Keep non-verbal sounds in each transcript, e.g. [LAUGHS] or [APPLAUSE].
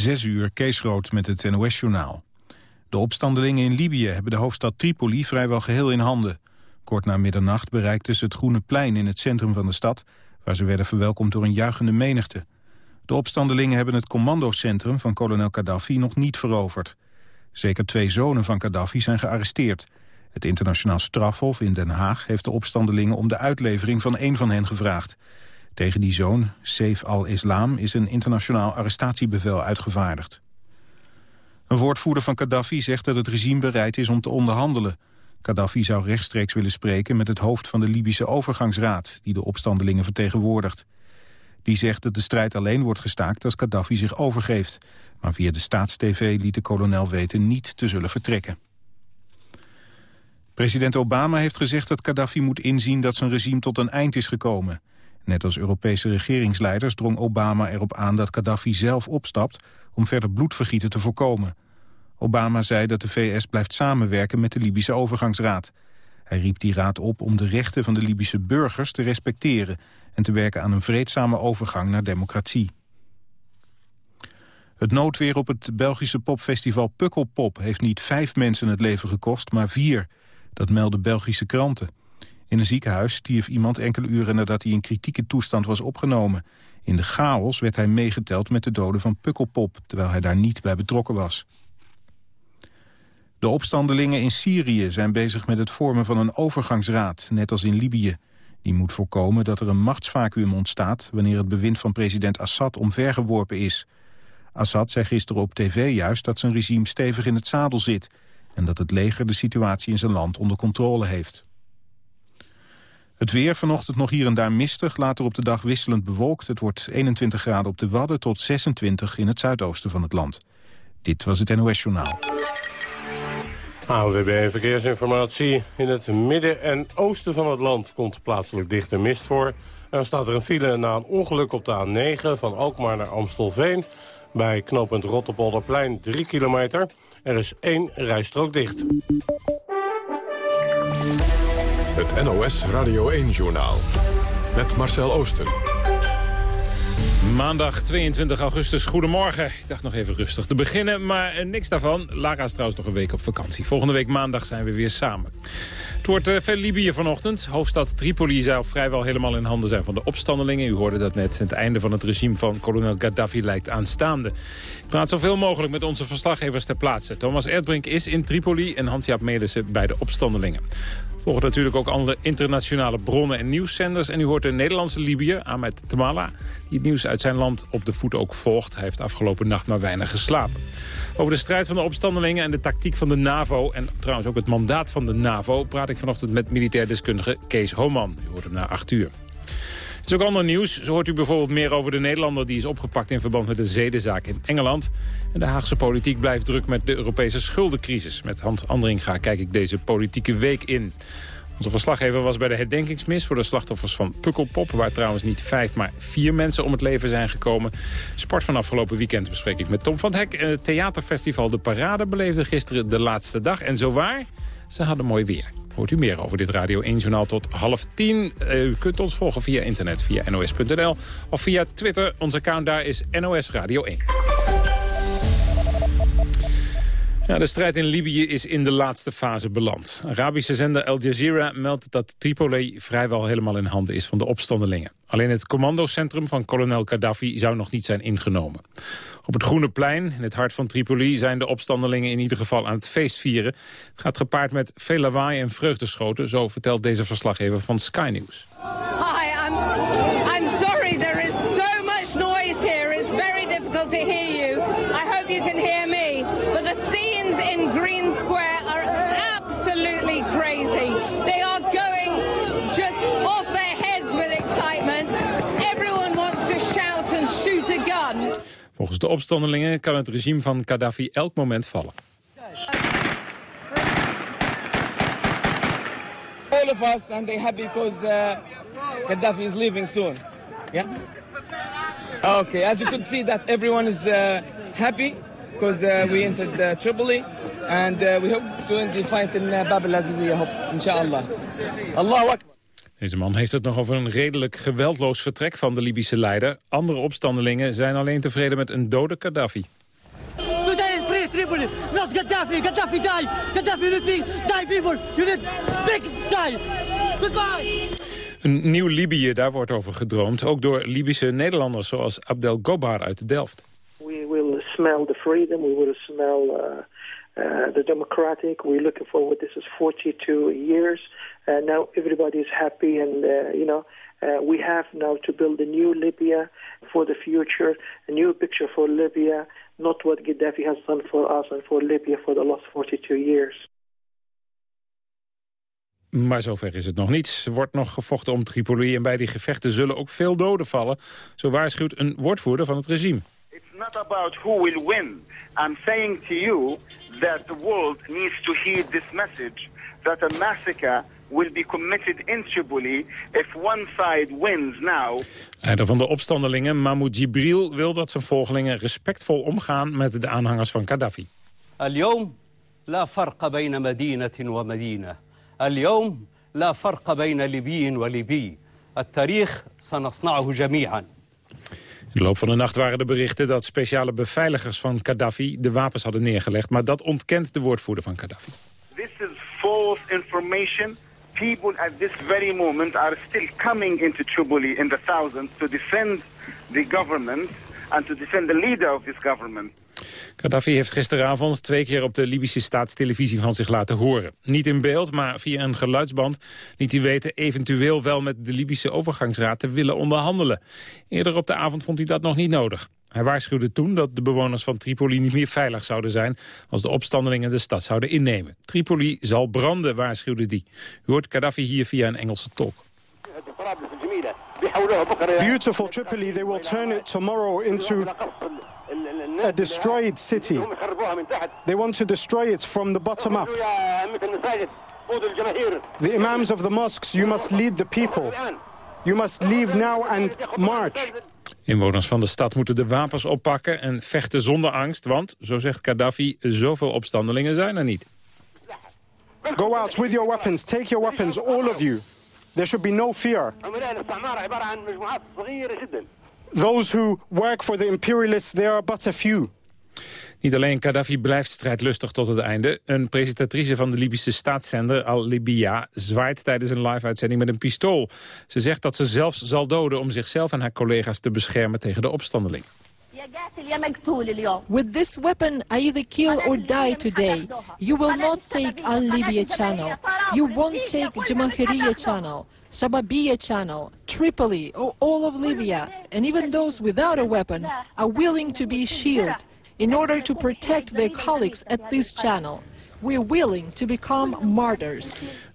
Zes uur, Kees Rood met het NOS-journaal. De opstandelingen in Libië hebben de hoofdstad Tripoli vrijwel geheel in handen. Kort na middernacht bereikten ze het Groene Plein in het centrum van de stad... waar ze werden verwelkomd door een juichende menigte. De opstandelingen hebben het commandocentrum van kolonel Gaddafi nog niet veroverd. Zeker twee zonen van Gaddafi zijn gearresteerd. Het internationaal strafhof in Den Haag heeft de opstandelingen om de uitlevering van één van hen gevraagd. Tegen die zoon, Saif al-Islam, is een internationaal arrestatiebevel uitgevaardigd. Een woordvoerder van Gaddafi zegt dat het regime bereid is om te onderhandelen. Gaddafi zou rechtstreeks willen spreken met het hoofd van de Libische overgangsraad... die de opstandelingen vertegenwoordigt. Die zegt dat de strijd alleen wordt gestaakt als Gaddafi zich overgeeft. Maar via de staatstv liet de kolonel weten niet te zullen vertrekken. President Obama heeft gezegd dat Gaddafi moet inzien dat zijn regime tot een eind is gekomen. Net als Europese regeringsleiders drong Obama erop aan dat Gaddafi zelf opstapt om verder bloedvergieten te voorkomen. Obama zei dat de VS blijft samenwerken met de Libische overgangsraad. Hij riep die raad op om de rechten van de Libische burgers te respecteren... en te werken aan een vreedzame overgang naar democratie. Het noodweer op het Belgische popfestival Pukkelpop... heeft niet vijf mensen het leven gekost, maar vier. Dat melden Belgische kranten. In een ziekenhuis stierf iemand enkele uren nadat hij in kritieke toestand was opgenomen. In de chaos werd hij meegeteld met de doden van Pukkelpop... terwijl hij daar niet bij betrokken was. De opstandelingen in Syrië zijn bezig met het vormen van een overgangsraad, net als in Libië. Die moet voorkomen dat er een machtsvacuum ontstaat... wanneer het bewind van president Assad omvergeworpen is. Assad zei gisteren op tv juist dat zijn regime stevig in het zadel zit... en dat het leger de situatie in zijn land onder controle heeft. Het weer vanochtend nog hier en daar mistig, later op de dag wisselend bewolkt. Het wordt 21 graden op de Wadden tot 26 in het zuidoosten van het land. Dit was het NOS Journaal. ANWB Verkeersinformatie. In het midden en oosten van het land komt plaatselijk dichte mist voor. Er staat er een file na een ongeluk op de A9 van Alkmaar naar Amstelveen. Bij knooppunt Rotterpolderplein 3 kilometer. Er is één rijstrook dicht. Het NOS Radio 1-journaal. Met Marcel Oosten. Maandag 22 augustus, goedemorgen. Ik dacht nog even rustig te beginnen, maar eh, niks daarvan. Lara is trouwens nog een week op vakantie. Volgende week maandag zijn we weer samen. Wordt uh, veel Libië vanochtend. Hoofdstad Tripoli zou vrijwel helemaal in handen zijn van de opstandelingen. U hoorde dat net. Het einde van het regime van kolonel Gaddafi lijkt aanstaande. Ik praat zoveel mogelijk met onze verslaggevers ter plaatse. Thomas Erdbrink is in Tripoli en Hans-Jaap Melissen bij de opstandelingen. Volgen natuurlijk ook andere internationale bronnen en nieuwszenders. En u hoort de Nederlandse Libië, Ahmed Tamala... die het nieuws uit zijn land op de voet ook volgt. Hij heeft afgelopen nacht maar weinig geslapen. Over de strijd van de opstandelingen en de tactiek van de NAVO... en trouwens ook het mandaat van de NAVO... praat ik vanochtend met militair deskundige Kees Homan. U hoort hem na acht uur. Er is ook ander nieuws. Zo hoort u bijvoorbeeld meer over de Nederlander... die is opgepakt in verband met de zedenzaak in Engeland. En de Haagse politiek blijft druk met de Europese schuldencrisis. Met Hans Andringa kijk ik deze politieke week in. Onze verslaggever was bij de herdenkingsmis voor de slachtoffers van Pukkelpop... waar trouwens niet vijf, maar vier mensen om het leven zijn gekomen. Sport van afgelopen weekend bespreek ik met Tom van Hek. Het theaterfestival De Parade beleefde gisteren de laatste dag. En zowaar, ze hadden mooi weer. Hoort u meer over dit Radio 1 Journaal tot half tien. Uh, u kunt ons volgen via internet, via nos.nl of via Twitter. Onze account daar is NOS Radio 1. Ja, de strijd in Libië is in de laatste fase beland. Arabische zender Al Jazeera meldt dat Tripoli vrijwel helemaal in handen is van de opstandelingen. Alleen het commandocentrum van kolonel Gaddafi zou nog niet zijn ingenomen. Op het Groene Plein, in het hart van Tripoli, zijn de opstandelingen in ieder geval aan het feest vieren. Het gaat gepaard met veel lawaai en vreugdeschoten, zo vertelt deze verslaggever van Sky News. Hi, I'm, sorry there is so much noise here. It's very difficult to hear you. I hope you can hear me. But the scenes in Green Square are absolutely crazy. They are going just off their heads with excitement. Everyone wants to shout and shoot a gun. Volgens de opstandelingen kan het regime van Gaddafi elk moment vallen. All of us and they happy because uh, Gaddafi is leaving soon. Yeah. Okay, as you could see that everyone is uh, happy because uh, we entered uh, Tripoli and uh, we hope to end the fight in uh, Bab al-Aziziyah, inshallah. Allahu Akbar. Deze man heeft het nog over een redelijk geweldloos vertrek van de Libische leider. Andere opstandelingen zijn alleen tevreden met een dode Gaddafi. Not Gaddafi. Gaddafi die. Gaddafi you need die people. You need big die. Goodbye. Een nieuw Libië, daar wordt over gedroomd. Ook door Libische Nederlanders zoals Abdel Gobar uit Delft. We will smell the freedom. We will smell uh, uh, the democratic. We're looking forward. This is 42 years. Uh, now everybody is happy and, uh, you know, uh, we have now to build a new Libya for the future, a new picture for Libya, not what Gaddafi has done for us and for Libya for the last 42 years. Maar zover is het nog niet. Er wordt nog gevochten om Tripoli en bij die gevechten zullen ook veel doden vallen. Zo waarschuwt een woordvoerder van het regime. It's not about who will win. I'm saying to you that the world needs to heed this message that a massacre will be committed in Tripoli if one side wins now. Leider van de opstandelingen, Mahmoud Jibril, wil dat zijn volgelingen respectvol omgaan met de aanhangers van Gaddafi. اليوم لا فرق بين مدينة ومدينة اليوم لا فرق بين ليبي وليبي التاريخ سنصنعه جميعا In de loop van de nacht waren de berichten dat speciale beveiligers van Gaddafi de wapens hadden neergelegd. Maar dat ontkent de woordvoerder van Gaddafi. This is false information. People at this very moment are still coming into Tripoli in the thousands to defend the government and to defend the leader of this government. Gaddafi heeft gisteravond twee keer op de Libische staatstelevisie van zich laten horen. Niet in beeld, maar via een geluidsband liet hij weten eventueel wel met de Libische overgangsraad te willen onderhandelen. Eerder op de avond vond hij dat nog niet nodig. Hij waarschuwde toen dat de bewoners van Tripoli niet meer veilig zouden zijn als de opstandelingen de stad zouden innemen. Tripoli zal branden, waarschuwde hij. U hoort Gaddafi hier via een Engelse tolk. Beautiful Tripoli, they will turn it tomorrow into a destroyed city. They want to destroy it from the bottom up. The imams of the mosques, you must lead the people. You must leave now and march. Inwoners van de stad moeten de wapens oppakken en vechten zonder angst, want, zo zegt Gaddafi, zoveel opstandelingen zijn er niet. Go out with your weapons, take your weapons, all of you. There should be no fear. Those who work for the imperialists, they are but a few. Niet alleen Gaddafi blijft strijdlustig tot het einde. Een presentatrice van de Libische staatszender Al Libya zwaait tijdens een live-uitzending met een pistool. Ze zegt dat ze zelfs zal doden om zichzelf en haar collega's te beschermen tegen de opstandeling. With this weapon, I either kill or die today. You will not take Al Libya channel. You won't take Jamahiriya channel. Sababia channel, Tripoli, or all of Libya, and even those without a weapon are willing to be shielded in order to protect their colleagues at this channel. We're willing to become martyrs.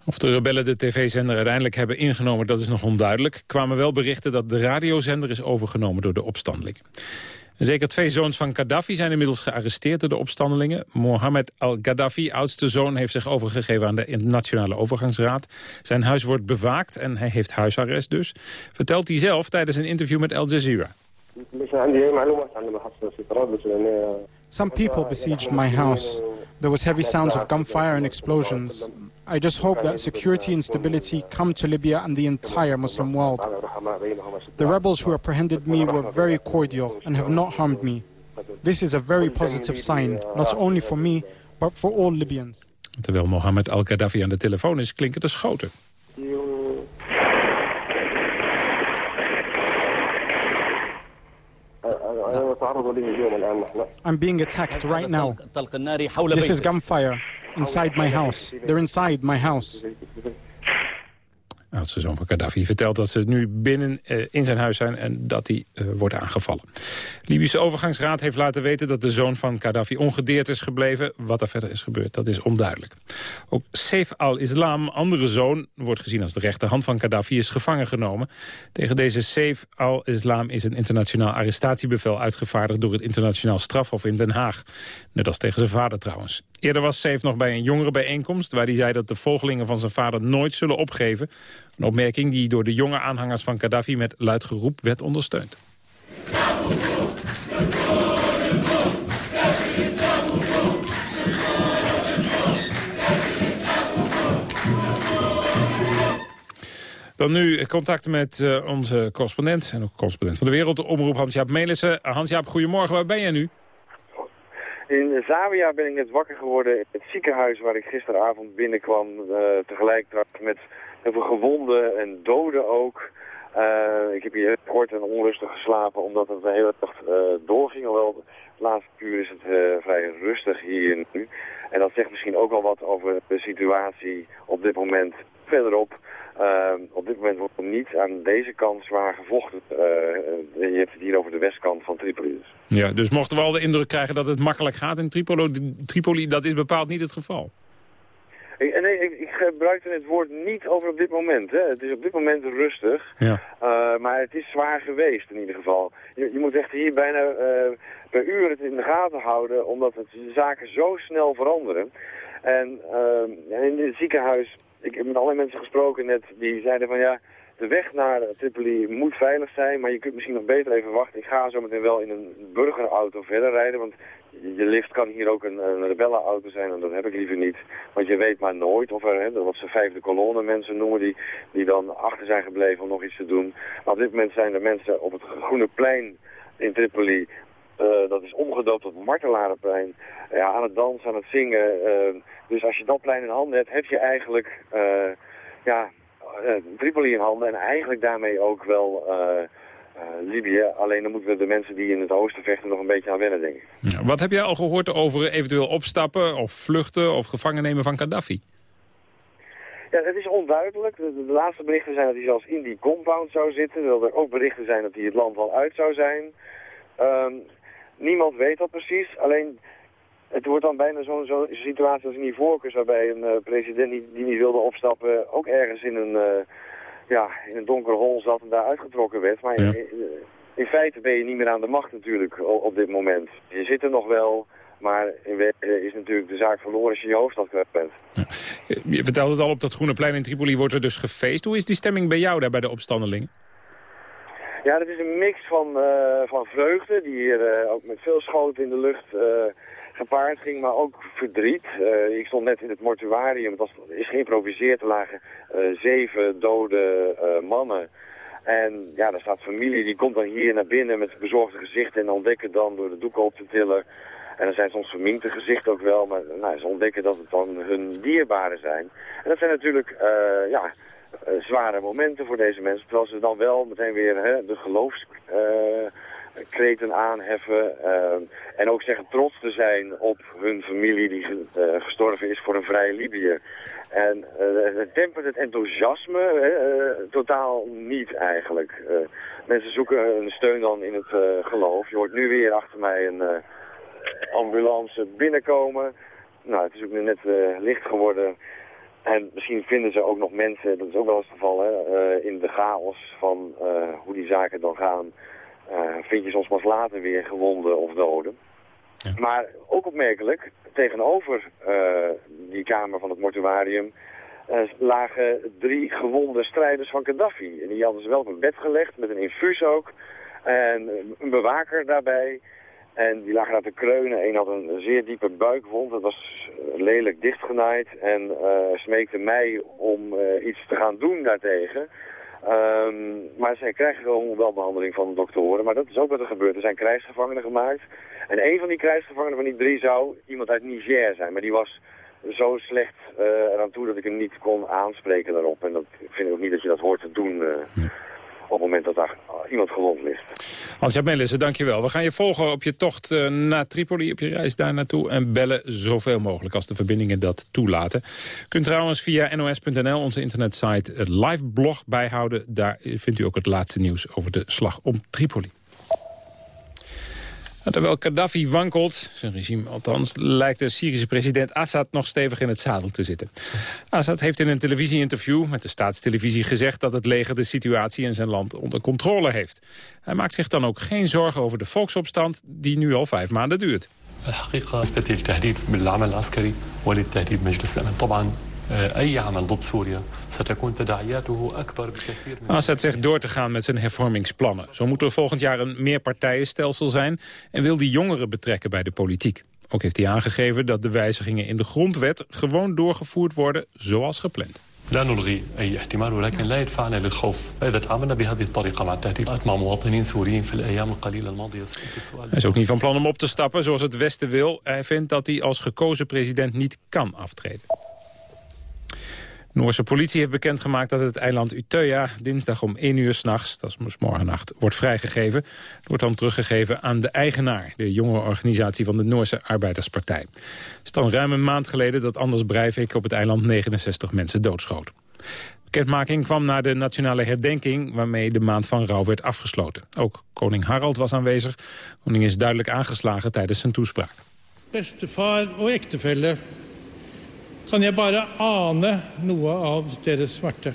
Of de rebellen de tv-zender uiteindelijk hebben ingenomen, dat is nog onduidelijk. kwamen wel berichten dat de radiozender is overgenomen door de opstandeling. Zeker twee zoons van Gaddafi zijn inmiddels gearresteerd door de opstandelingen. Mohammed al-Gaddafi, oudste zoon, heeft zich overgegeven aan de Internationale Overgangsraad. Zijn huis wordt bewaakt en hij heeft huisarrest dus. Vertelt hij zelf tijdens een interview met Al Jazeera. Some people besieged my house. There was heavy sounds of gunfire and explosions. I just hope that security and stability come to Libya and the entire Muslim world. The rebels who apprehended me were very cordial and have not harmed me. This is a very positive sign, not only for me, but for all Libyans. Terwijl Mohammed al-Gaddafi aan de telefoon is, klinken de schoten. I'm being attacked right now. This is gunfire inside my house. They're inside my house. Oudste zoon van Gaddafi, vertelt dat ze nu binnen uh, in zijn huis zijn en dat hij uh, wordt aangevallen. Libische overgangsraad heeft laten weten dat de zoon van Gaddafi ongedeerd is gebleven. Wat er verder is gebeurd, dat is onduidelijk. Ook Saif al-Islam, andere zoon, wordt gezien als de rechterhand van Gaddafi, is gevangen genomen. Tegen deze Saif al-Islam is een internationaal arrestatiebevel uitgevaardigd door het internationaal strafhof in Den Haag. Net als tegen zijn vader trouwens. Eerder was Saif nog bij een jongerenbijeenkomst... waar hij zei dat de volgelingen van zijn vader nooit zullen opgeven. Een opmerking die door de jonge aanhangers van Gaddafi... met luid geroep werd ondersteund. Dan nu contact met uh, onze correspondent en ook correspondent van de Wereldomroep Hans-Jaap Melissen. Hans-Jaap, goedemorgen, waar ben jij nu? In Zawiya ben ik net wakker geworden in het ziekenhuis waar ik gisteravond binnenkwam. Uh, tegelijkertijd met heel veel gewonden en doden ook. Uh, ik heb hier kort en onrustig geslapen omdat het de hele dag uh, doorging. Alhoewel het laatste uur is het vrij rustig hier nu. En dat zegt misschien ook wel wat over de situatie op dit moment verderop. Uh, op dit moment wordt er niet aan deze kant zwaar gevochten. Uh, je hebt het hier over de westkant van Tripoli. Dus. Ja, dus mochten we al de indruk krijgen dat het makkelijk gaat in Tripoli, Tripoli dat is bepaald niet het geval. Ik, nee, ik, ik gebruikte het woord niet over op dit moment. Hè. Het is op dit moment rustig, ja. uh, maar het is zwaar geweest in ieder geval. Je, je moet echt hier bijna per uur het in de gaten houden, omdat het, de zaken zo snel veranderen. En uh, in het ziekenhuis ik heb met allerlei mensen gesproken net, die zeiden van ja, de weg naar Tripoli moet veilig zijn, maar je kunt misschien nog beter even wachten. Ik ga zo meteen wel in een burgerauto verder rijden, want je lift kan hier ook een, een rebellenauto zijn en dat heb ik liever niet. Want je weet maar nooit of er, wat ze vijfde kolonne mensen noemen, die, die dan achter zijn gebleven om nog iets te doen. Maar op dit moment zijn er mensen op het Groene Plein in Tripoli, uh, dat is omgedoopt tot Martelarenplein, ja, aan het dansen, aan het zingen. Uh, dus als je dat plein in handen hebt, heb je eigenlijk uh, ja, Tripoli in handen en eigenlijk daarmee ook wel Libië. Alleen dan moeten we de mensen die in het oosten vechten nog een beetje aan wennen, denk ik. Ja, wat heb jij al gehoord over eventueel opstappen of vluchten of gevangen nemen van Gaddafi? Ja, het is onduidelijk. De, de, laatste berichten zijn dat hij zelfs in die compound zou zitten. Terwijl er ook berichten zijn dat hij het land wel uit zou zijn. Um, niemand weet dat precies. Alleen het wordt dan bijna zo'n zo situatie als in die voorkeurs waarbij een uh, president die, die, niet wilde opstappen ook ergens in een, uh, ja, in een donker hol zat en daar uitgetrokken werd. Maar ja. in, in, feite ben je niet meer aan de macht natuurlijk op, op dit moment. Je zit er nog wel, maar in wezen is natuurlijk de zaak verloren als je je hoofdstad kwijt bent. Ja. Je vertelde het al, op dat Groene Plein in Tripoli wordt er dus gefeest. Hoe is die stemming bij jou daar bij de opstandelingen? Ja, dat is een mix van, uh, van vreugde, die hier ook met veel schoten in de lucht gepaard ging, maar ook verdriet. Ik stond net in het mortuarium, het was, is geïmproviseerd, er lagen zeven dode mannen. En ja, daar staat familie, die komt dan hier naar binnen met bezorgde gezichten en ontdekken dan door de doeken op te tillen. En dan zijn soms verminkte gezichten ook wel, maar nou, ze ontdekken dat het dan hun dierbaren zijn. En dat zijn natuurlijk, ja, zware momenten voor deze mensen, terwijl ze dan wel meteen weer hè, de geloofs kreten aanheffen. Uh, en ook zeggen trots te zijn op hun familie die uh, gestorven is voor een vrije Libië. En het tempert het enthousiasme totaal niet eigenlijk. mensen zoeken een steun dan in het geloof. Je hoort nu weer achter mij een ambulance binnenkomen. Nou, het is ook net licht geworden. En misschien vinden ze ook nog mensen, dat is ook wel eens het geval, hè, in de chaos van hoe die zaken dan gaan uh, vind je soms pas later weer gewonden of doden. Ja. Maar ook opmerkelijk, tegenover die kamer van het mortuarium lagen drie gewonde strijders van Gaddafi. En die hadden ze wel op een bed gelegd, met een infuus ook. En een bewaker daarbij. En die lagen daar te kreunen. Eén had een zeer diepe buikwond. Dat was lelijk dichtgenaaid. En smeekte mij om iets te gaan doen daartegen. Um, maar zij krijgen gewoon wel behandeling van de doktoren. Maar dat is ook wat er gebeurt. Er zijn krijgsgevangenen gemaakt. En een van die krijgsgevangenen van die drie zou iemand uit Niger zijn. Maar die was zo slecht uh, eraan toe dat ik hem niet kon aanspreken daarop. En dat vind ik ook niet dat je dat hoort te doen... Op het moment dat daar iemand gewond ligt. Hans-Jaap dankjewel. We gaan je volgen op je tocht uh, naar Tripoli, op je reis daar naartoe... en bellen zoveel mogelijk als de verbindingen dat toelaten. U kunt trouwens via nos.nl, onze internetsite, het live blog bijhouden. Daar vindt u ook het laatste nieuws over de slag om Tripoli. Terwijl Gaddafi wankelt, zijn regime althans, lijkt de Syrische president Assad nog stevig in het zadel te zitten. Assad heeft in een televisieinterview met de staatstelevisie gezegd dat het leger de situatie in zijn land onder controle heeft. Hij maakt zich dan ook geen zorgen over de volksopstand die nu al vijf maanden duurt. Assad zegt door te gaan met zijn hervormingsplannen. Zo moet er volgend jaar een meerpartijenstelsel zijn... en wil die jongeren betrekken bij de politiek. Ook heeft hij aangegeven dat de wijzigingen in de grondwet... gewoon doorgevoerd worden zoals gepland. لا نلغي أي احتمال ولكن لا يدفعنا للخوف إذا تعاملنا بهذه الطريقة مع التهديدات مع مواطنين سوريين في الأيام القليلة الماضية Hij is ook niet van plan om op te stappen zoals het Westen wil. Hij vindt dat hij als gekozen president niet kan aftreden. Noorse politie heeft bekendgemaakt dat het eiland Utøya dinsdag om 1 uur s'nachts, dat is morgennacht, wordt vrijgegeven. Het wordt dan teruggegeven aan de eigenaar, de jonge organisatie van de Noorse Arbeiderspartij. Het is dan ruim een maand geleden dat Anders Breivik op het eiland 69 mensen doodschoot. Bekendmaking kwam na de nationale herdenking waarmee de maand van rouw werd afgesloten. Ook koning Harald was aanwezig. Koning is duidelijk aangeslagen tijdens zijn toespraak. Bestefar og ektefelle kan jeg bare ane noe av deres smerte.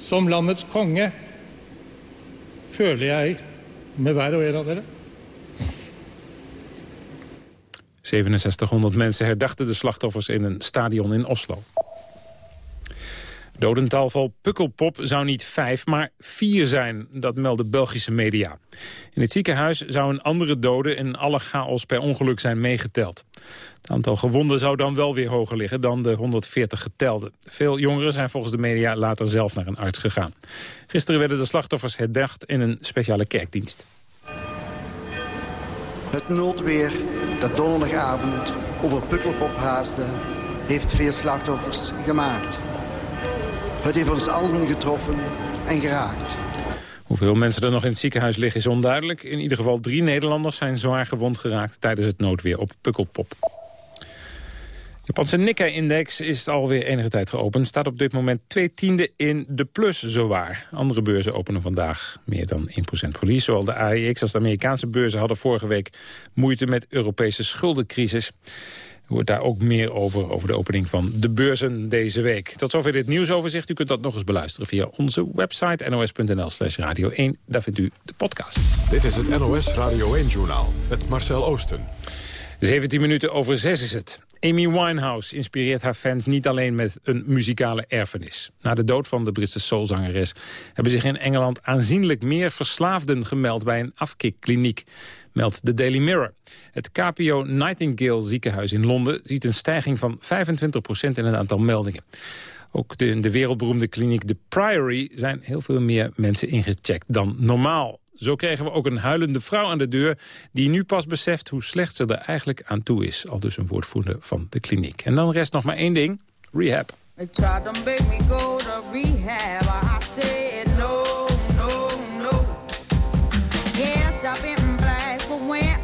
Som landets konge føler jeg med hver og en av dere. 6700 mensen herdachten de slachtoffers in een stadion in Oslo. Dodental van Pukkelpop zou niet vijf, maar vier zijn, dat melden Belgische media. In het ziekenhuis zou een andere dode en alle chaos per ongeluk zijn meegeteld. Het aantal gewonden zou dan wel weer hoger liggen dan de 140 getelde. Veel jongeren zijn volgens de media later zelf naar een arts gegaan. Gisteren werden de slachtoffers herdacht in een speciale kerkdienst. Het noodweer dat donderdagavond over Pukkelpop haasde... heeft veel slachtoffers gemaakt. Het heeft ons allen getroffen en geraakt. Hoeveel mensen er nog in het ziekenhuis liggen is onduidelijk. In ieder geval drie Nederlanders zijn zwaar gewond geraakt tijdens het noodweer op Pukkelpop. Japanse Nikkei-index is alweer enige tijd geopend. Staat op dit moment twee tiende in de plus zowaar. Andere beurzen openen vandaag meer dan 1% verlies. Zowel de AEX als de Amerikaanse beurzen hadden vorige week moeite met Europese schuldencrisis. Hoort daar ook meer over, over de opening van de beurzen deze week. Tot zover dit nieuwsoverzicht. U kunt dat nog eens beluisteren via onze website nos.nl slash radio 1. Daar vindt u de podcast. Dit is het NOS Radio 1-journaal met Marcel Oosten. 17 minuten over 6 is het. Amy Winehouse inspireert haar fans niet alleen met een muzikale erfenis. Na de dood van de Britse soulzangeres hebben zich in Engeland aanzienlijk meer verslaafden gemeld bij een afkikkliniek, meldt de Daily Mirror. Het KPO Nightingale ziekenhuis in Londen ziet een stijging van 25% in het aantal meldingen. Ook in de wereldberoemde kliniek The Priory zijn heel veel meer mensen ingecheckt dan normaal. Zo kregen we ook een huilende vrouw aan de deur... die nu pas beseft hoe slecht ze er eigenlijk aan toe is. Al dus een woordvoerder van de kliniek. En dan rest nog maar één ding. Rehab. Rehab.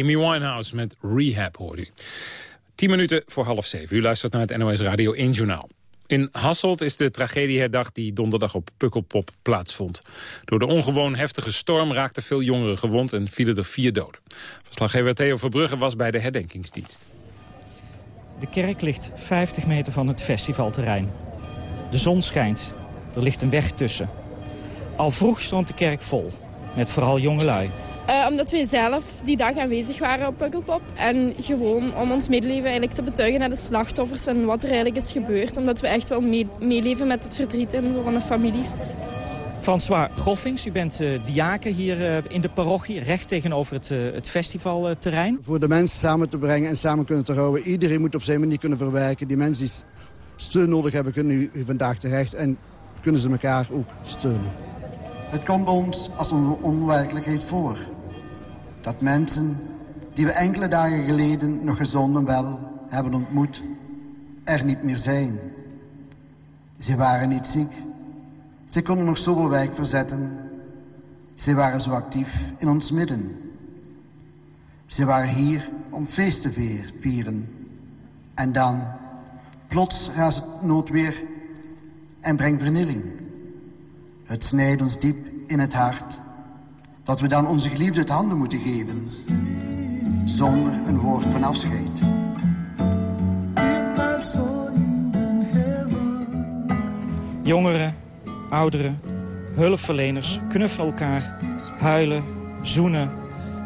Amy Winehouse met Rehab hoorde u. Tien minuten voor half zeven. U luistert naar het NOS Radio 1 Journaal. In Hasselt is de tragedie herdacht die donderdag op Pukkelpop plaatsvond. Door de ongewoon heftige storm raakten veel jongeren gewond en vielen er vier doden. Verslaggever Theo Verbrugge was bij de herdenkingsdienst. De kerk ligt 50 meter van het festivalterrein. De zon schijnt. Er ligt een weg tussen. Al vroeg stond de kerk vol. Met vooral jongelui. Uh, omdat wij zelf die dag aanwezig waren op Pukkelpop. En gewoon om ons medeleven eigenlijk te betuigen naar de slachtoffers en wat er eigenlijk is gebeurd. Omdat we echt wel meeleven met het verdriet en zo van de families. François Goffings, u bent uh, diaken hier uh, in de parochie, recht tegenover het, uh, het festivalterrein. Voor de mensen samen te brengen en samen kunnen te houden. Iedereen moet op zijn manier kunnen verwerken. Die mensen die steun nodig hebben, kunnen u vandaag terecht. En kunnen ze elkaar ook steunen. Het komt ons als een onwerkelijkheid voor. Dat mensen die we enkele dagen geleden nog gezond en wel hebben ontmoet, er niet meer zijn. Ze waren niet ziek. Ze konden nog zoveel werk verzetten. Ze waren zo actief in ons midden. Ze waren hier om feest te vieren. En dan, plots raast het noodweer en brengt vernilling. Het snijdt ons diep in het hart dat we dan onze geliefde het handen moeten geven. Zonder een woord van afscheid. Jongeren, ouderen, hulpverleners knuffelen elkaar, huilen, zoenen,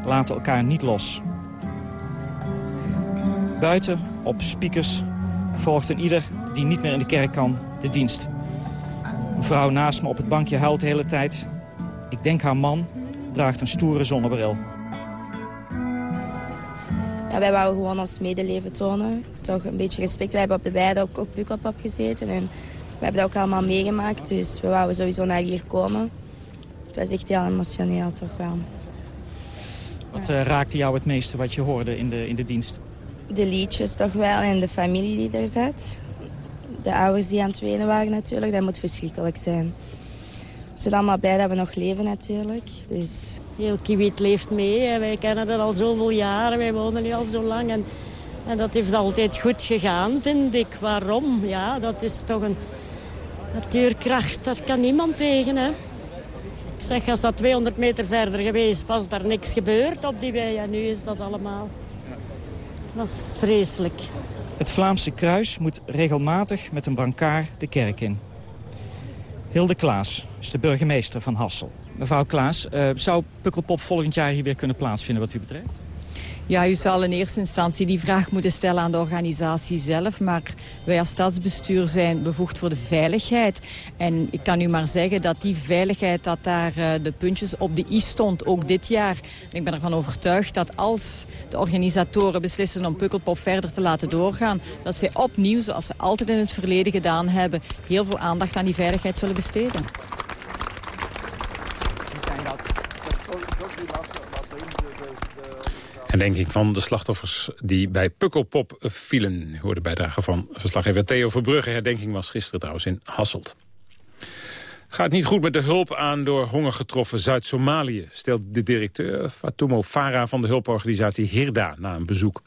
laten elkaar niet los. Buiten, op speakers, volgt een ieder die niet meer in de kerk kan, de dienst. Een vrouw naast me op het bankje huilt de hele tijd. Ik denk haar man, draagt een stoere zonnebril. Ja, wij wouden gewoon ons medeleven tonen. Toch een beetje respect. Wij hebben op de weide ook op gezeten. En we hebben dat ook allemaal meegemaakt. Dus we wouden sowieso naar hier komen. Het was echt heel emotioneel toch wel. Wat uh, raakte jou het meeste wat je hoorde in de, in de dienst? De liedjes toch wel en de familie die er zat. De ouders die aan het wenen waren natuurlijk. Dat moet verschrikkelijk zijn. We zijn allemaal blij dat we nog leven natuurlijk. Dus... Heel Kiewit leeft mee. Wij kennen dat al zoveel jaren. Wij wonen hier al zo lang. En, en dat heeft altijd goed gegaan, vind ik. Waarom? Ja, dat is toch een natuurkracht. Daar kan niemand tegen, hè. Ik zeg, als dat 200 meter verder geweest was, daar niks gebeurd op die wei. En nu is dat allemaal... Het was vreselijk. Het Vlaamse kruis moet regelmatig met een brancard de kerk in. Hilde Klaas is de burgemeester van Hassel. Mevrouw Klaas, uh, zou Pukkelpop volgend jaar hier weer kunnen plaatsvinden wat u betreft? Ja, u zal in eerste instantie die vraag moeten stellen aan de organisatie zelf. Maar wij als stadsbestuur zijn bevoegd voor de veiligheid. En ik kan u maar zeggen dat die veiligheid, dat daar uh, de puntjes op de i stond, ook dit jaar. En ik ben ervan overtuigd dat als de organisatoren beslissen om Pukkelpop verder te laten doorgaan... dat zij opnieuw, zoals ze altijd in het verleden gedaan hebben... heel veel aandacht aan die veiligheid zullen besteden. En denk ik van de slachtoffers die bij Pukkelpop vielen. Hoorde bijdrage van verslaggever Theo Verbrugge. Herdenking was gisteren trouwens in Hasselt. Gaat niet goed met de hulp aan door honger getroffen Zuid-Somalië... stelt de directeur Fatumo Farah van de hulporganisatie Hirda na een bezoek.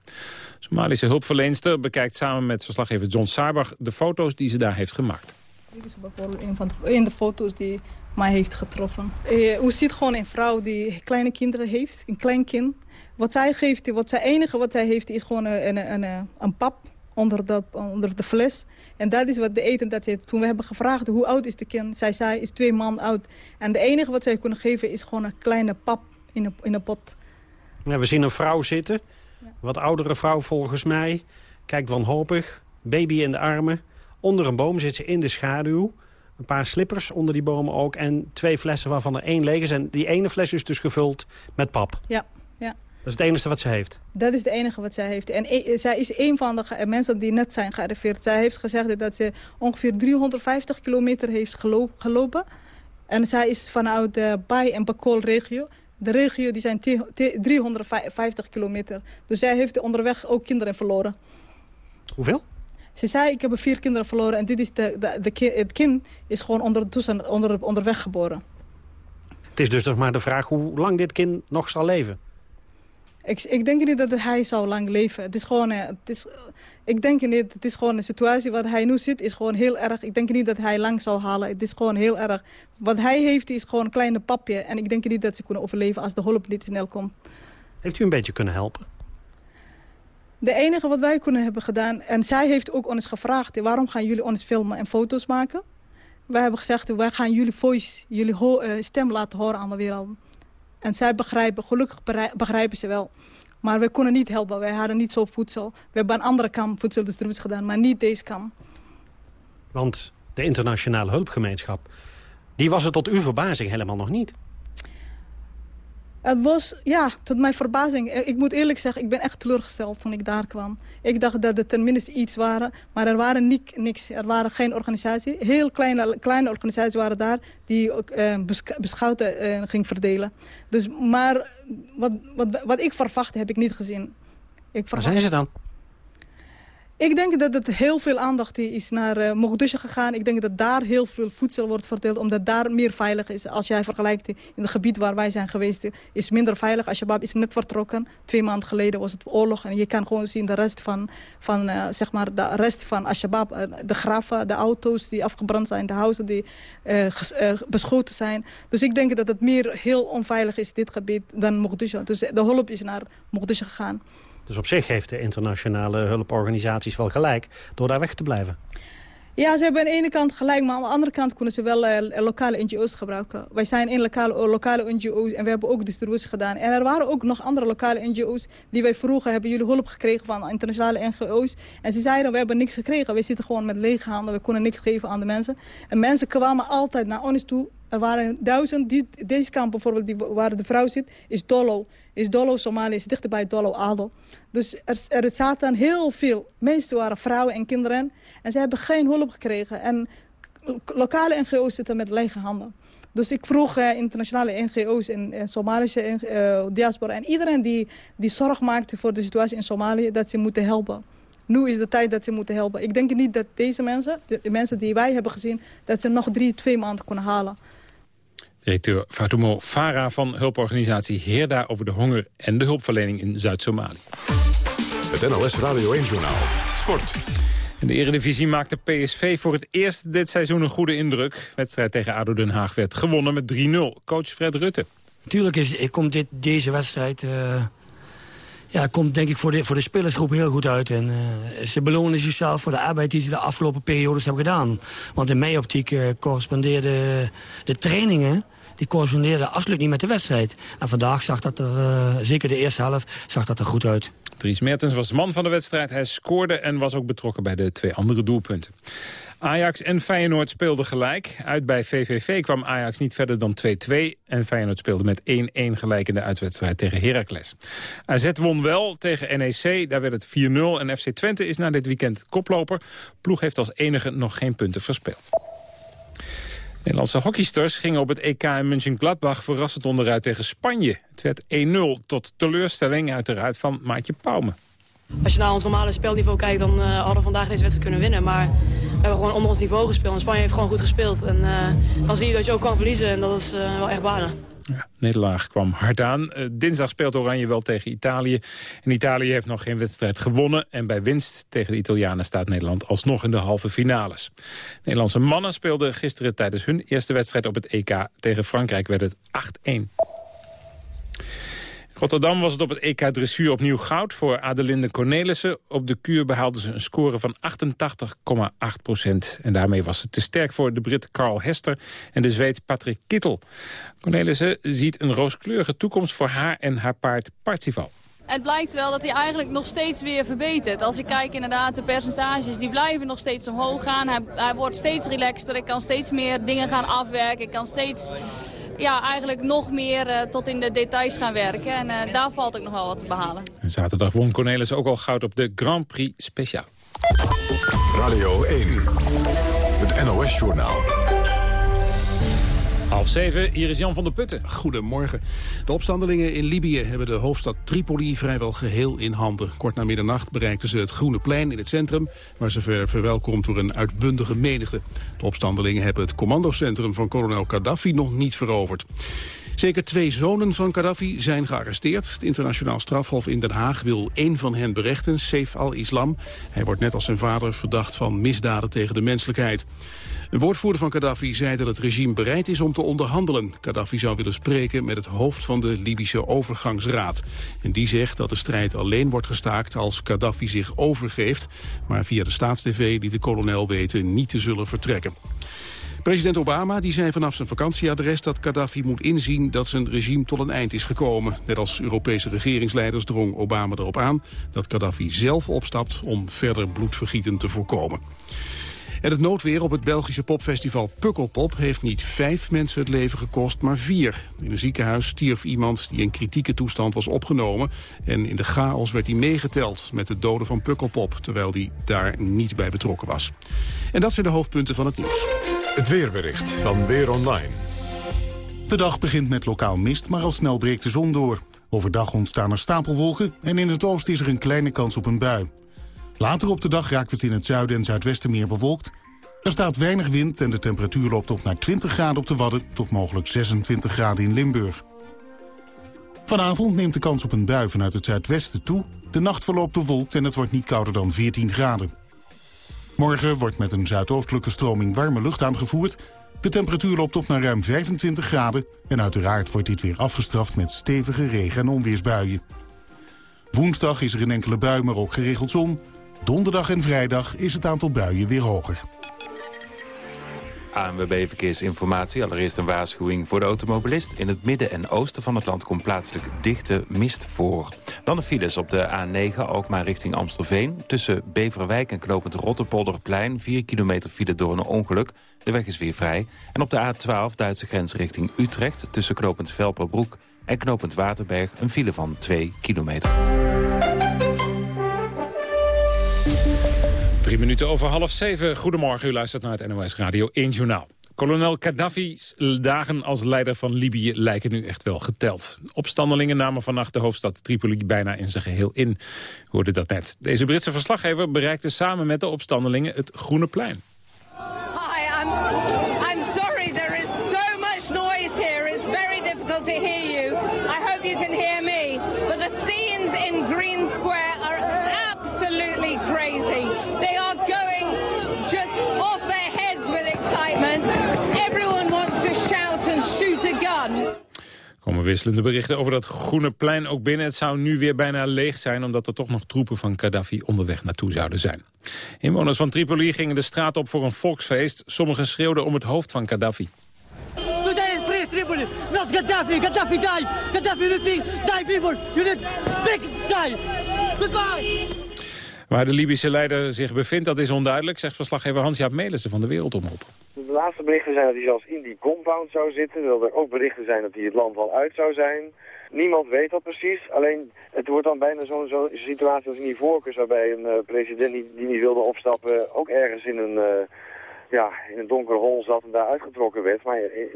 Somalische hulpverleenster bekijkt samen met verslaggever John Sabach... de foto's die ze daar heeft gemaakt. Dit is bijvoorbeeld een van de, een de foto's die mij heeft getroffen. Uh, u ziet gewoon een vrouw die kleine kinderen heeft, een klein kind... Wat zij geeft, wat zij enige wat zij heeft, is gewoon een, een, een, een pap onder de, onder de fles. En dat is wat de eten dat ze Toen we hebben gevraagd hoe oud is de kind, zij zei is twee maanden oud. En de enige wat zij kunnen geven is gewoon een kleine pap in een, in een pot. Ja, we zien een vrouw zitten, wat oudere vrouw volgens mij. Kijkt wanhopig, baby in de armen. Onder een boom zit ze in de schaduw. Een paar slippers onder die bomen ook. En twee flessen waarvan er één leeg is. En die ene fles is dus gevuld met pap. Ja. Dat is het enige wat ze heeft? Dat is het enige wat zij heeft. En e zij is een van de mensen die net zijn gearriveerd. Zij heeft gezegd dat ze ongeveer 350 kilometer heeft gelopen. En zij is vanuit de Bay- en Bakol-regio. De regio die zijn 350 kilometer. Dus zij heeft onderweg ook kinderen verloren. Hoeveel? Ze zei, ik heb vier kinderen verloren en dit is de, de, de, het kind is gewoon ondertussen onder, onderweg geboren. Het is dus nog maar de vraag hoe lang dit kind nog zal leven. Ik, ik denk niet dat hij zou lang leven. Het is gewoon, eh, het is, ik denk niet, het is gewoon een situatie waar hij nu zit, is gewoon heel erg. Ik denk niet dat hij lang zou halen. Het is gewoon heel erg. Wat hij heeft is gewoon een kleine papje. En ik denk niet dat ze kunnen overleven als de hulp niet snel komt. Heeft u een beetje kunnen helpen? De enige wat wij kunnen hebben gedaan... en zij heeft ook ons gevraagd... waarom gaan jullie ons filmen en foto's maken? Wij hebben gezegd, wij gaan jullie voice, jullie eh, stem laten horen aan de wereld. En zij begrijpen, gelukkig begrijpen ze wel. Maar we konden niet helpen, wij hadden niet zo voedsel. We hebben een andere kam voedseldistributie gedaan, maar niet deze kam. Want de internationale hulpgemeenschap... die was er tot uw verbazing helemaal nog niet. Het was, ja, tot mijn verbazing. Eh, ik moet eerlijk zeggen, ik ben echt teleurgesteld toen ik daar kwam. Ik dacht dat er tenminste iets waren, maar er waren niet, niks. Er waren geen organisatie. Heel kleine, kleine organisaties waren daar die ook beschouten uh, ging verdelen. Dus, maar wat, wat, wat ik verwacht heb ik niet gezien. Ik Waar zijn ze dan? Ik denk dat het heel veel aandacht is naar uh, Mogadishu gegaan. Ik denk dat daar heel veel voedsel wordt verdeeld, omdat daar meer veilig is. Als jij vergelijkt in het gebied waar wij zijn geweest, is minder veilig. Al-Shabaab is net vertrokken. Twee maanden geleden was het oorlog. En je kan gewoon zien de rest van, van uh, zeg maar, de rest van Al-Shabaab. Uh, de graven, de auto's die afgebrand zijn, de huizen die beschoten zijn. Dus ik denk dat het meer heel onveilig is, dit gebied, dan Mogadishu. Dus de hulp is naar Mogadishu gegaan. Dus op zich heeft de internationale hulporganisaties wel gelijk door daar weg te blijven. Ja, ze hebben aan de ene kant gelijk, maar aan de andere kant kunnen ze wel uh, lokale NGO's gebruiken. Wij zijn in lokale, lokale NGO's en we hebben ook distributie gedaan. En er waren ook nog andere lokale NGO's die wij vroegen, hebben jullie hulp gekregen van internationale NGO's. En ze zeiden, we hebben niks gekregen, we zitten gewoon met lege handen, we kunnen niks geven aan de mensen. En mensen kwamen altijd naar ons toe er waren duizend, die, deze kamp bijvoorbeeld, die, waar de vrouw zit, is Dolo. Is Dolo Somalië, is dichterbij Dolo Adel. Dus er, er zaten heel veel, meeste waren vrouwen en kinderen. En ze hebben geen hulp gekregen. En lokale NGO's zitten met lege handen. Dus ik vroeg uh, internationale NGO's en, Somalische uh, diaspora... en iedereen die, die zorg maakte voor de situatie in Somalië... dat ze moeten helpen. Nu is de tijd dat ze moeten helpen. Ik denk niet dat deze mensen, de mensen die wij hebben gezien... dat ze nog drie, twee maanden kunnen halen. Directeur Fatumo Farah van hulporganisatie Heerda over de honger en de hulpverlening in Zuid-Somalië. Het NLS Radio 1-journaal. Sport. In de Eredivisie maakte PSV voor het eerst dit seizoen een goede indruk. De wedstrijd tegen ADO Den Haag werd gewonnen met 3-0. Coach Fred Rutte. Tuurlijk is, komt dit, deze wedstrijd... Uh, ja, komt denk ik voor de, voor de spelersgroep heel goed uit. En uh, ze belonen zichzelf voor de arbeid die ze de afgelopen periodes hebben gedaan. Want in mijn optiek uh, correspondeerden de trainingen die correspondeerde absoluut niet met de wedstrijd. En vandaag zag dat er, uh, zeker de eerste helft, zag dat er goed uit. Dries Mertens was man van de wedstrijd. Hij scoorde en was ook betrokken bij de twee andere doelpunten. Ajax en Feyenoord speelden gelijk. Uit bij VVV kwam Ajax niet verder dan 2-2. En Feyenoord speelde met 1-1 gelijk in de uitwedstrijd tegen Heracles. AZ won wel tegen NEC, daar werd het 4-0. En FC Twente is na dit weekend koploper. Ploeg heeft als enige nog geen punten verspeeld. Nederlandse hockeysters gingen op het EK in München-Gladbach verrassend onderuit tegen Spanje. Het werd 1-0 tot teleurstelling uiteraard van Maatje Pauwme. Als je naar ons normale spelniveau kijkt, dan uh, hadden we vandaag deze wedstrijd kunnen winnen. Maar we hebben gewoon onder ons niveau gespeeld. En Spanje heeft gewoon goed gespeeld. En uh, dan zie je dat je ook kan verliezen en dat is uh, wel echt banen. Ja, Nederlaag kwam hard aan. Dinsdag speelt Oranje wel tegen Italië. En Italië heeft nog geen wedstrijd gewonnen. En bij winst tegen de Italianen staat Nederland alsnog in de halve finales. Nederlandse mannen speelden gisteren tijdens hun eerste wedstrijd op het EK. Tegen Frankrijk werd het 8-1. Rotterdam was het op het EK Dressuur opnieuw goud voor Adelinde Cornelissen. Op de kuur behaalde ze een score van 88,8 procent. En daarmee was ze te sterk voor de Brit Carl Hester en de Zweed Patrick Kittel. Cornelissen ziet een rooskleurige toekomst voor haar en haar paard Parzival. Het blijkt wel dat hij eigenlijk nog steeds weer verbetert. Als ik kijk inderdaad, de percentages die blijven nog steeds omhoog gaan. Hij, hij wordt steeds relaxter, ik kan steeds meer dingen gaan afwerken. Ik kan steeds ja, eigenlijk nog meer uh, tot in de details gaan werken. En uh, daar valt ook nog wel wat te behalen. En zaterdag won Cornelis ook al goud op de Grand Prix Speciaal. Radio 1, het NOS-journaal. Half zeven, hier is Jan van der Putten. Goedemorgen. De opstandelingen in Libië hebben de hoofdstad Tripoli vrijwel geheel in handen. Kort na middernacht bereikten ze het Groene Plein in het centrum... waar ze werden verwelkomd door een uitbundige menigte. De opstandelingen hebben het commandocentrum van kolonel Gaddafi nog niet veroverd. Zeker twee zonen van Gaddafi zijn gearresteerd. Het internationaal strafhof in Den Haag wil één van hen berechten, Saif al-Islam. Hij wordt net als zijn vader verdacht van misdaden tegen de menselijkheid. Een woordvoerder van Gaddafi zei dat het regime bereid is om te onderhandelen. Gaddafi zou willen spreken met het hoofd van de Libische overgangsraad. En die zegt dat de strijd alleen wordt gestaakt als Gaddafi zich overgeeft. Maar via de staatstv liet de kolonel weten niet te zullen vertrekken. President Obama die zei vanaf zijn vakantieadres dat Gaddafi moet inzien dat zijn regime tot een eind is gekomen. Net als Europese regeringsleiders drong Obama erop aan dat Gaddafi zelf opstapt om verder bloedvergieten te voorkomen. En het noodweer op het Belgische popfestival Pukkelpop heeft niet vijf mensen het leven gekost, maar vier. In een ziekenhuis stierf iemand die in kritieke toestand was opgenomen. En in de chaos werd hij meegeteld met de doden van Pukkelpop, terwijl hij daar niet bij betrokken was. En dat zijn de hoofdpunten van het nieuws. Het weerbericht van Weer Online. De dag begint met lokaal mist, maar al snel breekt de zon door. Overdag ontstaan er stapelwolken en in het oosten is er een kleine kans op een bui. Later op de dag raakt het in het zuiden en zuidwesten meer bewolkt. Er staat weinig wind en de temperatuur loopt op naar 20 graden op de Wadden... tot mogelijk 26 graden in Limburg. Vanavond neemt de kans op een bui vanuit het zuidwesten toe. De nacht verloopt bewolkt en het wordt niet kouder dan 14 graden. Morgen wordt met een zuidoostelijke stroming warme lucht aangevoerd. De temperatuur loopt op naar ruim 25 graden... en uiteraard wordt dit weer afgestraft met stevige regen- en onweersbuien. Woensdag is er een enkele bui, maar ook geregeld zon. Donderdag en vrijdag is het aantal buien weer hoger. ANWB Verkeersinformatie. Allereerst een waarschuwing voor de automobilist. In het midden en oosten van het land komt plaatselijk dichte mist voor. Dan de files op de A9, ook maar richting Amstelveen. Tussen Beverwijk en Knopend Rotterpolderplein. 4 kilometer file door een ongeluk. De weg is weer vrij. En op de A12, Duitse grens richting Utrecht. Tussen Knopend Velperbroek en Knopend Waterberg. Een file van 2 kilometer. Drie minuten over half zeven. Goedemorgen, u luistert naar het NOS Radio 1 Journaal. Kolonel Gaddafi's dagen als leider van Libië lijken nu echt wel geteld. Opstandelingen namen vannacht de hoofdstad Tripoli bijna in zijn geheel in. Hoorde dat net. Deze Britse verslaggever bereikte samen met de opstandelingen het Groene Plein. Hi, I'm, I'm sorry there is so much noise here. It's very difficult to hear you. I hope you can hear me. But the scenes in Green Square are absolutely crazy. They are going just off their heads with excitement. Everyone wants to shout and shoot a gun. Er komen wisselende berichten over dat Groene Plein ook binnen. Het zou nu weer bijna leeg zijn... omdat er toch nog troepen van Gaddafi onderweg naartoe zouden zijn. Inwoners van Tripoli gingen de straat op voor een volksfeest. Sommigen schreeuwden om het hoofd van Gaddafi. Tripoli, not Gaddafi. Gaddafi die. Gaddafi let me die people. You need big die. Goodbye. Waar de Libische leider zich bevindt, dat is onduidelijk... zegt verslaggever Hans-Jaap Melissen van de Wereldomroep. De laatste berichten zijn dat hij zelfs in die compound zou zitten. Terwijl er ook berichten zijn dat hij het land wel uit zou zijn. Niemand weet dat precies. Alleen het wordt dan bijna zo'n zo situatie als in die voorkeurs... waarbij een uh, president die, niet wilde opstappen... ook ergens in een, uh, ja, in een donkere hol zat en daar uitgetrokken werd. Maar in,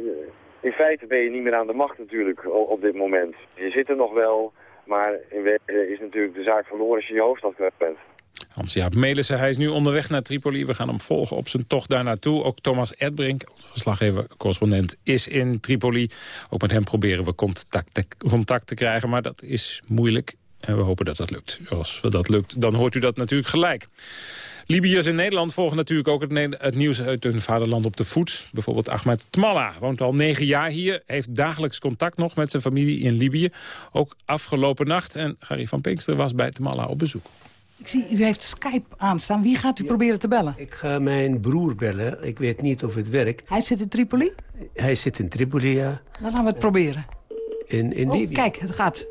in, feite ben je niet meer aan de macht natuurlijk op, dit moment. Je zit er nog wel, maar in is natuurlijk de zaak verloren als je je hoofdstad kwijt bent. Hans-Jaap Melissen, hij is nu onderweg naar Tripoli. We gaan hem volgen op zijn tocht daar naartoe. Ook Thomas Edbrink, verslaggever, correspondent, is in Tripoli. Ook met hem proberen we contact te, krijgen, maar dat is moeilijk. En we hopen dat dat lukt. Als dat lukt, dan hoort u dat natuurlijk gelijk. Libiërs in Nederland volgen natuurlijk ook het, het, nieuws uit hun vaderland op de voet. Bijvoorbeeld Ahmed Tmalla woont al negen jaar hier. Heeft dagelijks contact nog met zijn familie in Libië. Ook afgelopen nacht. En Gary van Pinkster was bij Tmalla op bezoek. Ik zie, u heeft Skype aanstaan. Wie gaat u proberen te bellen? Ik ga mijn broer bellen. Ik weet niet of het werkt. Hij zit in Tripoli? Hij zit in Tripoli, ja. Dan gaan we het proberen. In, in oh, Libië. Kijk, het gaat.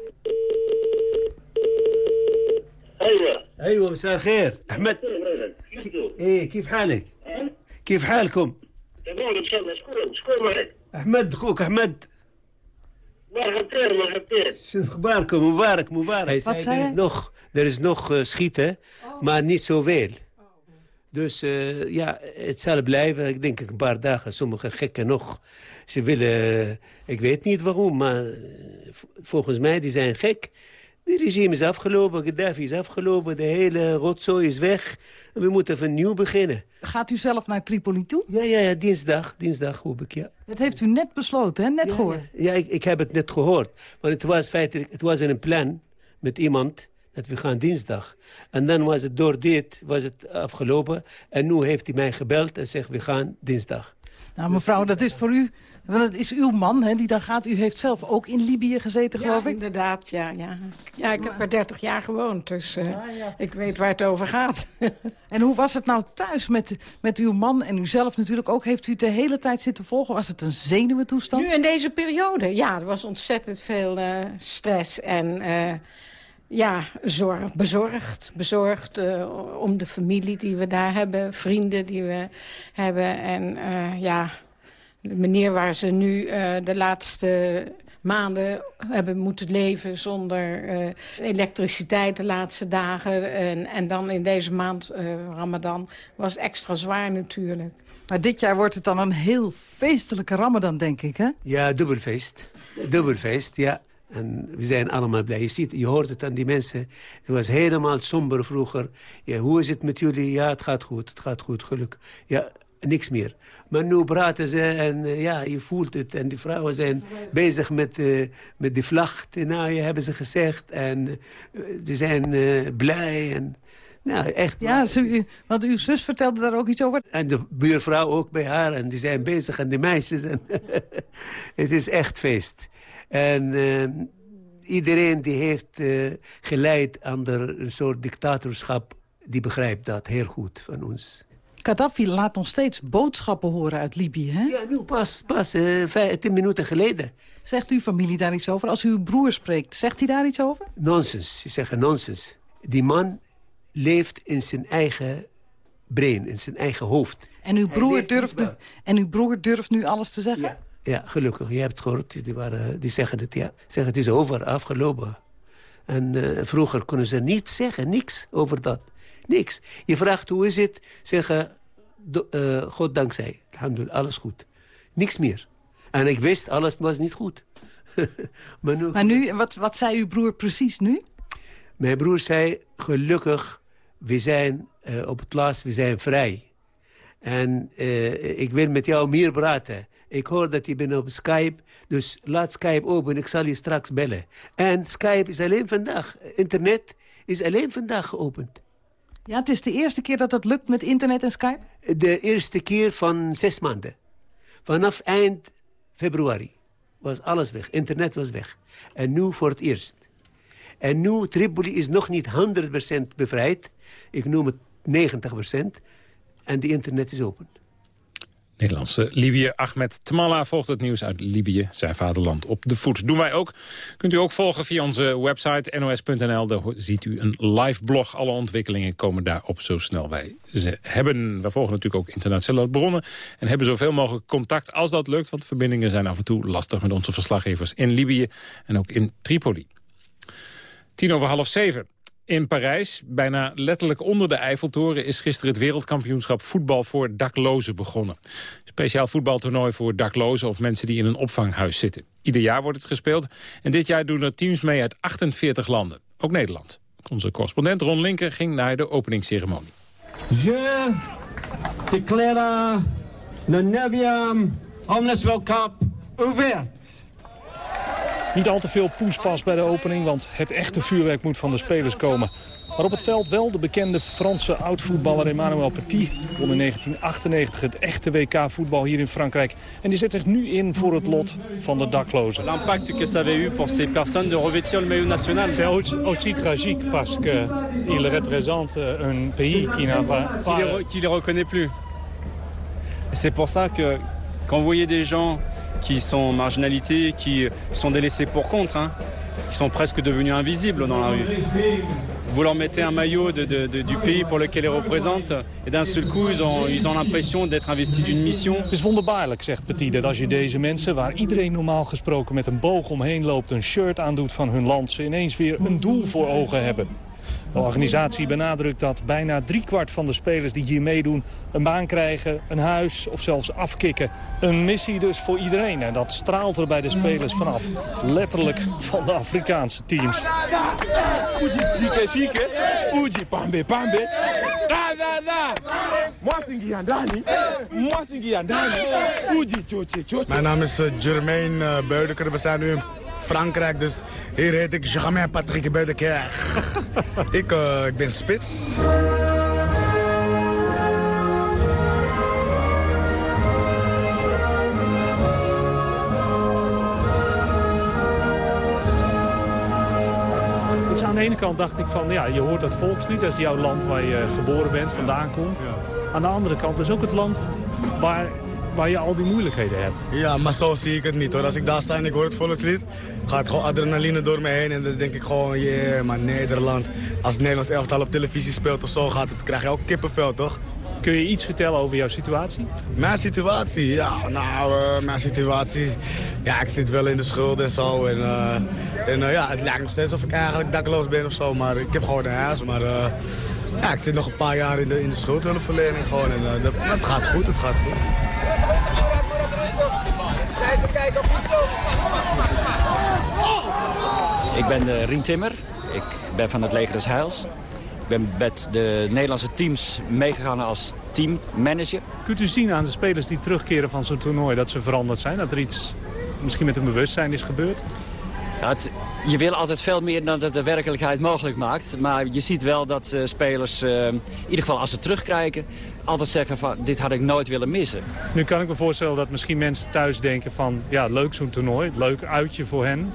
ايوه ايوه مساء الخير احمد ايه كيف حالك كيف حالكم تمام ان شاء الله شكون شكون معك احمد اخوك احمد Mubarak, Mubarak, Mubarak. Hij er is nog, er is nog eh, schieten, maar niet zoveel. Dus eh, ja, het zal blijven, ik denk een paar dagen. Sommige gekken nog. Ze willen, eh, ik weet niet waarom, maar volgens mij die zijn gek. Het regime is afgelopen, Gaddafi is afgelopen, de hele rotzooi is weg. En we moeten van nieuw beginnen. Gaat u zelf naar Tripoli toe? Ja, ja, ja dinsdag, dinsdag hoop ik, ja. Dat heeft u net besloten, hè? Net ja, gehoord. Ja, ja ik, ik heb het net gehoord. Want het was feitelijk, het was in een plan met iemand dat we gaan dinsdag. En dan was het door dit, was het afgelopen. En nu heeft hij mij gebeld en zegt, we gaan dinsdag. Nou, mevrouw, dat is voor u... Want het is uw man hè, die daar gaat. U heeft zelf ook in Libië gezeten, ja, geloof ik? inderdaad. Ja, ja. ja ik heb er 30 jaar gewoond, dus uh, ik weet waar het over gaat. [LAUGHS] en hoe was het nou thuis met, met uw man en u zelf natuurlijk ook? Heeft u het de hele tijd zitten volgen? Was het een zenuwentoestand? Nu in deze periode, ja. Er was ontzettend veel uh, stress en... Uh, ja, zorg, bezorgd. Bezorgd uh, om de familie die we daar hebben, vrienden die we hebben. En uh, ja, de manier waar ze nu uh, de laatste maanden hebben moeten leven zonder elektriciteit de laatste dagen. En, en dan in deze maand, Ramadan, was extra zwaar natuurlijk. Maar dit jaar wordt het dan een heel feestelijke Ramadan, denk ik, hè? Ja, dubbelfeest. Dubbelfeest, ja. En we zijn allemaal blij. Je, ziet, je hoort het aan die mensen. Het was helemaal somber vroeger. Ja, hoe is het met jullie? Ja, het gaat goed. Het gaat goed, gelukkig. Ja, niks meer. Maar nu praten ze en uh, ja, je voelt het. En die vrouwen zijn bezig met, uh, met die vlag. Nou, je hebben ze gezegd. En uh, ze zijn blij en... Nou, echt. Ja, ze, want uw zus vertelde daar ook iets over. En de buurvrouw ook bij haar. En die zijn bezig. En de meisjes. En [LAUGHS] het is echt feest. En iedereen die heeft geleid onder een soort dictatorschap... die begrijpt dat heel goed van ons. Gaddafi laat nog steeds boodschappen horen uit Libië, hè? Ja, nu pas, pas uh, vijf, tien minuten geleden. Zegt uw familie daar iets over? Als uw broer spreekt, zegt hij daar iets over? Nonsens, ze zeggen nonsens. Die man leeft in zijn eigen brein, in zijn eigen hoofd. En uw broer, durft nu, en uw broer durft nu alles te zeggen? Ja. Ja, gelukkig. Je hebt het gehoord. Die, waren, die zeggen het, ja. Zeggen het is over, afgelopen. En uh, vroeger konden ze niet zeggen, niks over dat. Niks. Je vraagt hoe is het, zeggen, uh, God dankzij. Alhamdulillah, alles goed. Niks meer. En ik wist, alles was niet goed. [LAUGHS] maar nu, maar nu wat, wat zei uw broer precies nu? Mijn broer zei, gelukkig, we zijn uh, op het laatst, we zijn vrij. En ik wil met jou meer praten. Ik hoor dat je bent op Skype, dus laat Skype open. Ik zal je straks bellen. En Skype is alleen vandaag. Internet is alleen vandaag geopend. Ja, het is de eerste keer dat dat lukt met internet en Skype? De eerste keer van zes maanden. Vanaf eind februari was alles weg. Internet was weg. En nu voor het eerst. En nu, Tripoli is nog niet 100% bevrijd. Ik noem het 90%. En de internet is open. Nederlandse Libië. Ahmed Tmalla volgt het nieuws uit Libië, zijn vaderland, op de voet. Doen wij ook. Kunt u ook volgen via onze website nos.nl. Daar ziet u een live blog. Alle ontwikkelingen komen daarop zo snel wij ze hebben. We volgen natuurlijk ook internationale bronnen... en hebben zoveel mogelijk contact als dat lukt... want verbindingen zijn af en toe lastig met onze verslaggevers in Libië... en ook in Tripoli. Tien over half zeven. In Parijs, bijna letterlijk onder de Eiffeltoren... is gisteren het wereldkampioenschap voetbal voor daklozen begonnen. Speciaal voetbaltoernooi voor daklozen of mensen die in een opvanghuis zitten. Ieder jaar wordt het gespeeld en dit jaar doen er teams mee uit 48 landen. Ook Nederland. Onze correspondent Ron Linker ging naar de openingsceremonie. Je declare de Nevium Homeless World Cup ouvert. Niet al te veel poespas bij de opening, want het echte vuurwerk moet van de spelers komen. Maar op het veld wel de bekende Franse oud-voetballer Emmanuel Petit... won in 1998 het echte WK-voetbal hier in Frankrijk. En die zet zich nu in voor het lot van de daklozen. L'impact que ça avait eu pour ces personnes de revêtir le maillot national. C'est aussi tragique parce qu'il représente un pays qui n'a pas... Qui les, reconnaît plus. C'est pour ça que quand vous voyez des gens qui sont marginalités, qui sont délaissés pour contre, hein, qui sont presque devenus invisibles dans la rue. Vous leur mettez un maillot du pays pour lequel ils représentent et d'un seul coup ils ont, l'impression d'être investis d'une mission. Het is wonderbaarlijk, zegt Petit, dat als je deze mensen, waar iedereen normaal gesproken met een boog omheen loopt, een shirt aandoet van hun land, ze ineens weer een doel voor ogen hebben. De organisatie benadrukt dat bijna driekwart van de spelers die hier meedoen... een baan krijgen, een huis of zelfs afkicken. Een missie dus voor iedereen. En dat straalt er bij de spelers vanaf. Letterlijk van de Afrikaanse teams. Mijn naam is uh, Jermaine uh, Beudeker. We zijn nu in Frankrijk, dus hier heet ik Germain Patrick Beudeker. [LAUGHS] ik, uh, ik ben spits. Dus aan de ene kant dacht ik van, ja, je hoort dat volkslied. Dat is jouw land waar je geboren bent, vandaan komt. Aan de andere kant is ook het land waar, waar je al die moeilijkheden hebt. Ja, maar zo zie ik het niet hoor. Als ik daar sta en ik hoor het volkslied, gaat gewoon adrenaline door me heen. En dan denk ik gewoon, yeah, maar Nederland. Als het Nederlands elftal op televisie speelt of zo, gaat het, krijg je ook kippenvel, toch? Kun je iets vertellen over jouw situatie? Mijn situatie? Ja, nou, uh, mijn situatie... Ja, ik zit wel in de schuld en zo. En, uh, en uh, ja, het lijkt nog steeds of ik eigenlijk dakloos ben of zo. Maar ik heb gewoon een huis. Maar ja, ik zit nog een paar jaar in de, in de schuldhulpverlening gewoon. En, de, maar het gaat goed, het gaat goed. Ik ben Rien Timmer. Ik ben van het Leger des Heils. Ik ben met de Nederlandse teams meegegaan als teammanager. Kunt u zien aan de spelers die terugkeren van zo'n toernooi dat ze veranderd zijn? Dat er iets misschien met hun bewustzijn is gebeurd? Je wil altijd veel meer dan dat de werkelijkheid mogelijk maakt. Maar je ziet wel dat uh, spelers, uh, in ieder geval als ze terugkijken... altijd zeggen van dit had ik nooit willen missen. Nu kan ik me voorstellen dat misschien mensen thuis denken van... ja, leuk zo'n toernooi, leuk uitje voor hen.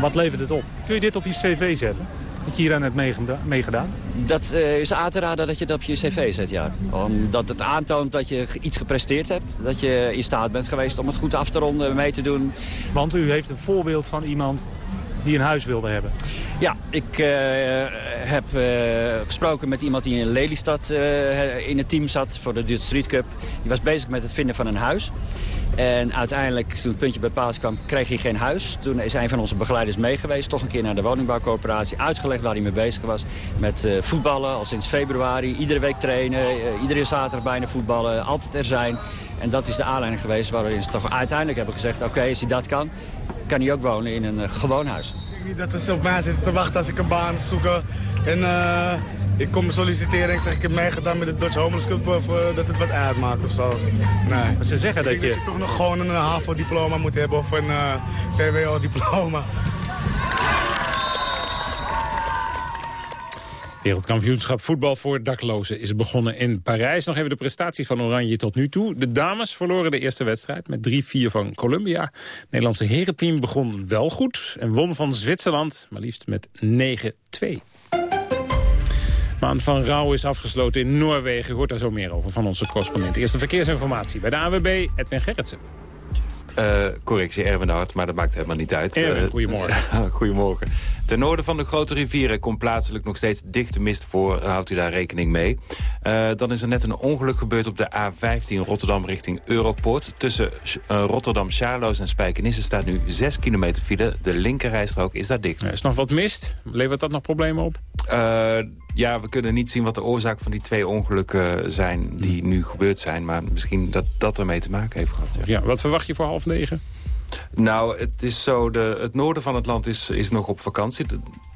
Wat levert het op? Kun je dit op je cv zetten? Dat je hier aan hebt meegedaan? Dat uh, is aan te raden dat je dat op je cv zet, ja. Omdat het aantoont dat je iets gepresteerd hebt. Dat je in staat bent geweest om het goed af te ronden, mee te doen. Want u heeft een voorbeeld van iemand die een huis wilde hebben. Ja, ik uh, heb uh, gesproken met iemand die in Lelystad uh, in het team zat voor de Dutch Street Cup. Die was bezig met het vinden van een huis. En uiteindelijk, toen het puntje bij paas kwam, kreeg hij geen huis. Toen is een van onze begeleiders meegeweest. Toch een keer naar de woningbouwcoöperatie. Uitgelegd waar hij mee bezig was. Met voetballen, al sinds februari. Iedere week trainen. Iedere zaterdag bijna voetballen. Altijd er zijn. En dat is de aanleiding geweest waarin ze toch uiteindelijk hebben gezegd... oké, als hij dat kan, kan hij ook wonen in een uh, gewoon huis. Niet dat ze op mij zitten te wachten als ik een baan zoeken. En ik kom solliciteren en ik zeg ik heb meegedaan met de Dutch Homeless Cup of uh, dat het wat uitmaakt of zo. Nee. Maar ze zeggen dat je... dat je toch nog gewoon een HAVO-diploma moet hebben of een uh, VWO-diploma. Wereldkampioenschap voetbal voor daklozen is begonnen in Parijs. Nog even de prestaties van Oranje tot nu toe. De dames verloren de eerste wedstrijd met 3-4 van Colombia. Het Nederlandse herenteam begon wel goed en won van Zwitserland, maar liefst met 9-2. Maand van rouw is afgesloten in Noorwegen. U hoort daar zo meer over van onze correspondent. Eerste verkeersinformatie bij de AWB, Edwin Gerritsen. Uh, correctie, Erwin Hart, maar dat maakt helemaal niet uit. Erwin, uh, goedemorgen. [LAUGHS] goedemorgen. Ten noorden van de grote rivieren komt plaatselijk nog steeds dichte mist voor. Houdt u daar rekening mee. Uh, dan is er net een ongeluk gebeurd op de A15 Rotterdam richting Europort. Tussen Rotterdam, Charloes en Spijkenisse staat nu 6 kilometer file. De linkerrijstrook is daar dicht. Er is nog wat mist. Levert dat nog problemen op? ja, we kunnen niet zien wat de oorzaak van die twee ongelukken zijn die nu gebeurd zijn. Maar misschien dat dat ermee te maken heeft gehad. Ja, ja wat verwacht je voor half negen? Nou, het is zo, de, het noorden van het land is, is nog op vakantie.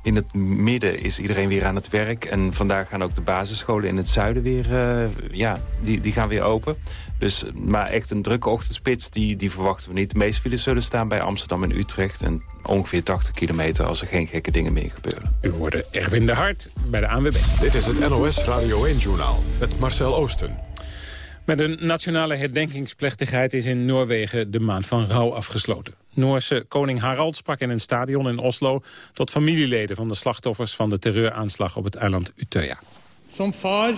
In het midden is iedereen weer aan het werk. En vandaag gaan ook de basisscholen in het zuiden weer, uh, ja, die, die gaan weer open. Dus, maar echt een drukke ochtendspits, die, die verwachten we niet. De meeste files zullen staan bij Amsterdam en Utrecht. En ongeveer 80 kilometer als er geen gekke dingen meer gebeuren. U hoorde Erwin de Hart bij de ANWB. Dit is het NOS Radio 1-journaal met Marcel Oosten. Met een nationale herdenkingsplechtigheid is in Noorwegen de maand van rouw afgesloten. Noorse koning Harald sprak in een stadion in Oslo tot familieleden van de slachtoffers van de terreuraanslag op het eiland Utøya. Som far,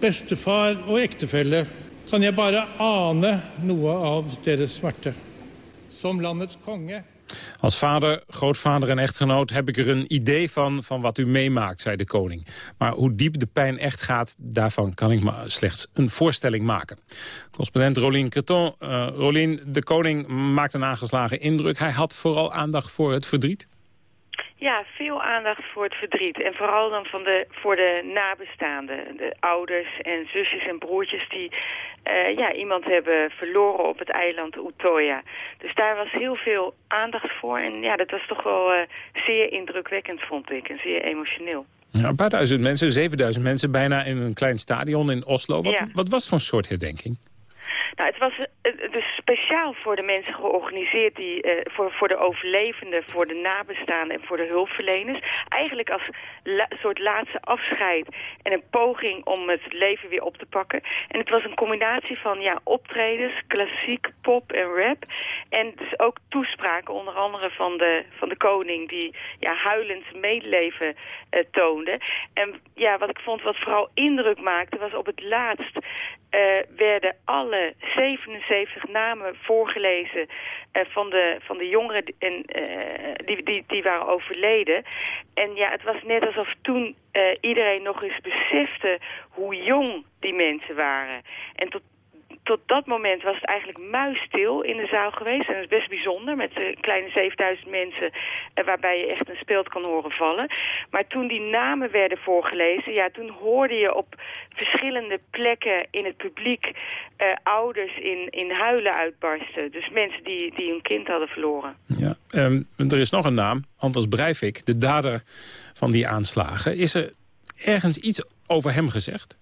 bestefar en ektefelle kan jeg bare ane noe av deres smerte. Som landets konge als vader, grootvader en echtgenoot heb ik er een idee van, van wat u meemaakt, zei de koning. Maar hoe diep de pijn echt gaat, daarvan kan ik me slechts een voorstelling maken. Correspondent Rolien Creton. Uh, Rolien, de koning maakt een aangeslagen indruk. Hij had vooral aandacht voor het verdriet. Ja, veel aandacht voor het verdriet. En vooral dan van de, voor de nabestaanden. De ouders en zusjes en broertjes die uh, ja, iemand hebben verloren op het eiland Utoya. Dus daar was heel veel aandacht voor. En ja, dat was toch wel uh, zeer indrukwekkend, vond ik. En zeer emotioneel. Ja, een paar duizend mensen, 7000 mensen bijna in een klein stadion in Oslo. Wat, ja. wat was het voor een soort herdenking? Nou, het was dus speciaal voor de mensen georganiseerd, die, uh, voor, voor de overlevenden, voor de nabestaanden en voor de hulpverleners. Eigenlijk als soort laatste afscheid en een poging om het leven weer op te pakken. En het was een combinatie van ja, optredens, klassiek, pop en rap. En dus ook toespraken, onder andere van de, van de koning, die ja, huilend medeleven uh, toonde. En ja, wat ik vond wat vooral indruk maakte, was op het laatst uh, werden alle 77 namen voorgelezen uh, van, de, van de jongeren en, uh, die, die, die waren overleden. En ja, het was net alsof toen iedereen nog eens besefte hoe jong die mensen waren. En tot tot dat moment was het eigenlijk muisstil in de zaal geweest. En dat is best bijzonder, met uh, kleine 7000 mensen... Uh, waarbij je echt een speelt kan horen vallen. Maar toen die namen werden voorgelezen... ja, toen hoorde je op verschillende plekken in het publiek... Uh, ouders in, in huilen uitbarsten. Dus mensen die, die hun kind hadden verloren. Ja, um, er is nog een naam, Anders Breivik, de dader van die aanslagen. Is er ergens iets over hem gezegd?